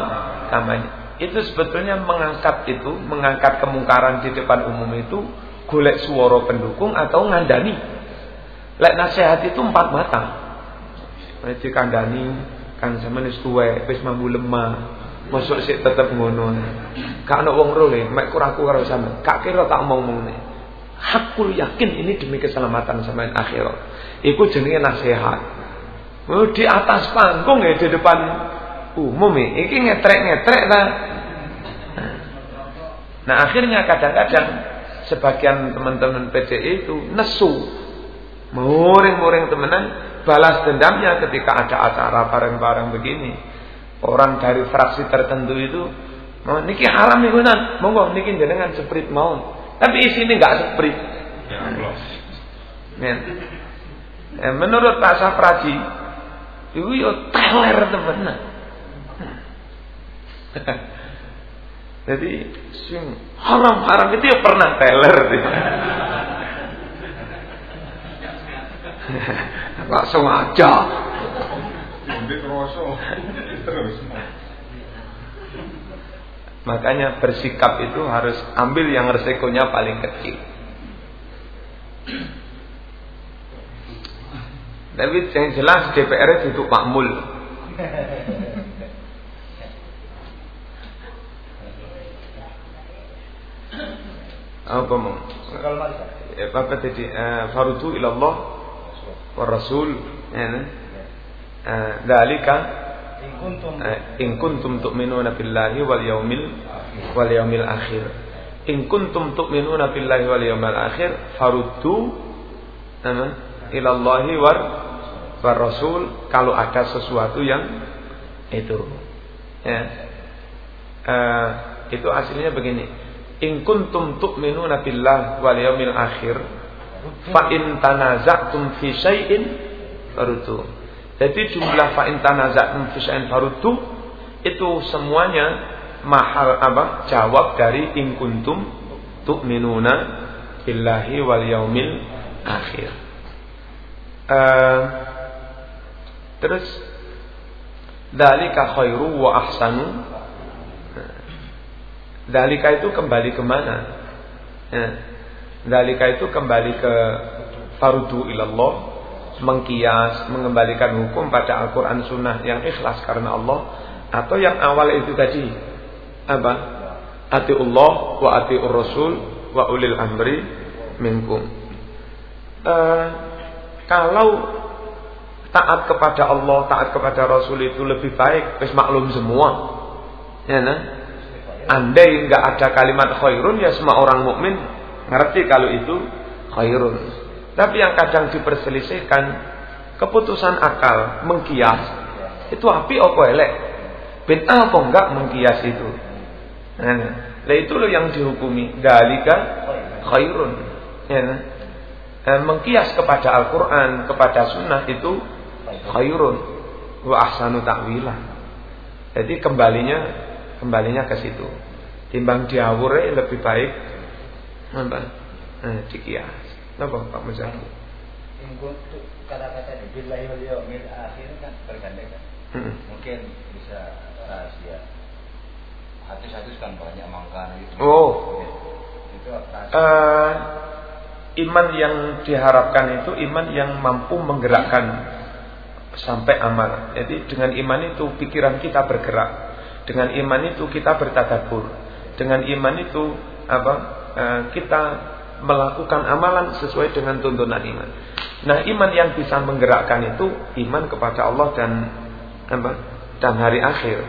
kampanye. Itu sebetulnya mengangkat itu, mengangkat kemungkaran di depan umum itu golek suara pendukung atau ngandani. Lek nasihat itu empat mata. Nanti kandani kan sama nis tuwe, wis mambu lemah. Masuk sih tetep ngono. Kak ana wong role, mek kuraku karo sama. Kak kira tak omong-omong nih. Hakul yakin ini demi keselamatan sampean akhirat. Iku jenenge nasihat. Oh, di atas panggung ya di depan umum ya. Iki ngetrek-ngetrek ta. Nah, akhirnya kadang-kadang sebagian teman-teman PDI itu nesu. Muring-muring temenan balas dendamnya ketika ada acara bareng-bareng begini. Orang dari fraksi tertentu itu Oh, niki haram nih gunan, monggo niki jenengan seprit mau. Tapi isinya nggak seprit. Ya Allah. Eh, menurut Pak Sapraji itu yo teler temenan. Jadi sing haram-haram itu ya pernah teler Langsung aja. Makanya bersikap itu harus ambil yang resikonya paling kecil. Tapi yang jelas DPR itu makmul. Apa mau? Eh, Apa tadi? Eh, Farudu ilallah wa rasul. Ya, nah. Eh, Dalika In kuntum in kuntum tu'minuna billahi wal yaumil wal yaumil akhir. In kuntum tu'minuna billahi wal yaumil akhir faruddu nama ilallahi war war rasul kalau ada sesuatu yang itu ya Eh, itu aslinya begini in kuntum tu'minuna billahi wal yaumil akhir fa in tanaza'tum fi syai'in faruddu jadi jumlah fa'in tanaza'tum fi syai'in faruddu itu semuanya mahal apa? Jawab dari in kuntum tu'minuna billahi wal yaumil akhir. Uh, terus dalika khairu wa ahsanu. Dalika itu kembali ke mana? Ya. Dalika itu kembali ke fardu ilallah mengkias, mengembalikan hukum pada Al-Quran Sunnah yang ikhlas karena Allah atau yang awal itu tadi apa? Atiullah wa atiur Rasul wa ulil amri minkum. Uh, kalau taat kepada Allah, taat kepada Rasul itu lebih baik, wis maklum semua. Ya nah? Andai nggak ada kalimat khairun ya semua orang mukmin ngerti kalau itu khairun. Tapi yang kadang diperselisihkan keputusan akal mengkias itu api apa elek? Ben apa enggak mengkias itu? Nah, nah itu loh yang dihukumi dalika khairun. Ya, nah. Eh, mengkias kepada Al-Quran, kepada Sunnah itu khairun wa ahsanu ta'wilah. Jadi kembalinya kembalinya ke situ. Timbang diawure lebih baik apa? Eh, dikias. Kenapa Pak Muzaki? Untuk kata-kata ini billahi wal yaumil akhir kan bergandengan. Hmm. Mungkin bisa rahasia. Hadis-hadis kan banyak mangkana itu. Oh. Itu rahasia. Uh, iman yang diharapkan itu iman yang mampu menggerakkan sampai amal. Jadi dengan iman itu pikiran kita bergerak. Dengan iman itu kita bertadabbur. Dengan iman itu apa? Uh, kita melakukan amalan sesuai dengan tuntunan iman. Nah, iman yang bisa menggerakkan itu iman kepada Allah dan apa? Dan hari akhir.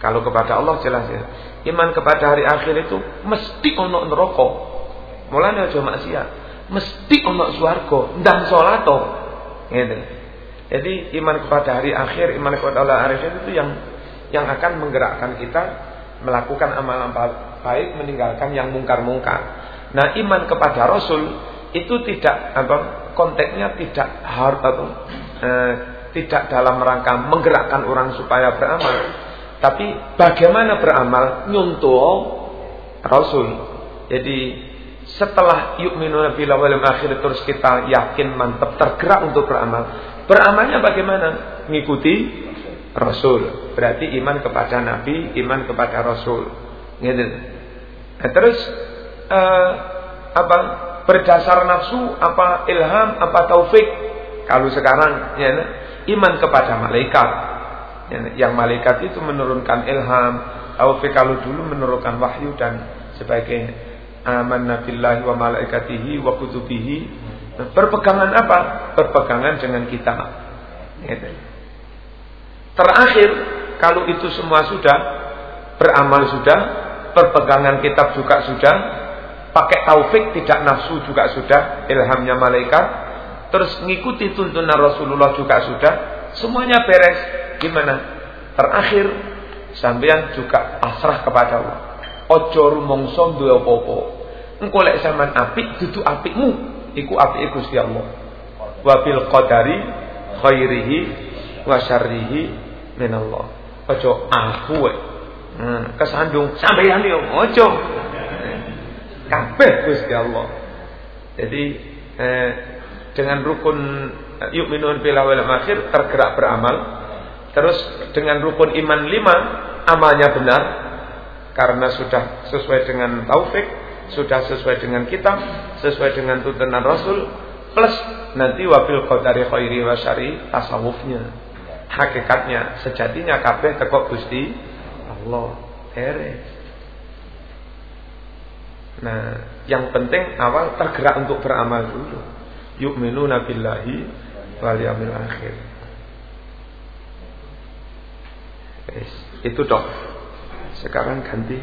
Kalau kepada Allah jelas ya. Iman kepada hari akhir itu mesti ono neraka. Mulane aja maksiat. Mesti ono swarga dan salat Gitu. Jadi iman kepada hari akhir, iman kepada Allah hari akhir itu yang yang akan menggerakkan kita melakukan amalan baik, meninggalkan yang mungkar-mungkar. Nah, iman kepada Rasul itu tidak apa konteksnya tidak harus atau eh, tidak dalam rangka menggerakkan orang supaya beramal, tapi bagaimana beramal nyuntuh Rasul. Jadi setelah yuk minuna bila wal akhir terus kita yakin mantap tergerak untuk beramal. Beramalnya bagaimana? Mengikuti Rasul. Berarti iman kepada Nabi, iman kepada Rasul. Gitu. Nah, terus uh, apa berdasar nafsu apa ilham apa taufik kalau sekarang ya iman kepada malaikat ya, yang malaikat itu menurunkan ilham taufik kalau dulu menurunkan wahyu dan sebagai aman nabillahi wa malaikatihi wa kutubihi berpegangan apa berpegangan dengan kita gitu. Terakhir kalau itu semua sudah beramal sudah perpegangan kitab juga sudah pakai taufik tidak nafsu juga sudah ilhamnya malaikat terus ngikuti tuntunan Rasulullah juga sudah semuanya beres. Gimana? Terakhir sampean juga pasrah kepada Allah. Ojo rumongso duwe apa-apa. Engko lek sampean apik dudu apikmu. Iku apike Gusti Allah. Wa bil qadari khairihi wa syarrihi minallah ojo aku hmm, kesandung sampean yo ojo kabeh Gusti Allah. Jadi eh, dengan rukun eh, yu'minun bil wal akhir tergerak beramal. Terus dengan rukun iman lima amalnya benar karena sudah sesuai dengan taufik, sudah sesuai dengan kitab, sesuai dengan tuntunan Rasul plus nanti wabil qadari khairi wa syari tasawufnya. Hakikatnya sejatinya kabeh teko Gusti Allah. Beres. Nah, yang penting awal tergerak untuk beramal dulu. Yu'minuna billahi wal yawmil akhir. Itu dok. Sekarang ganti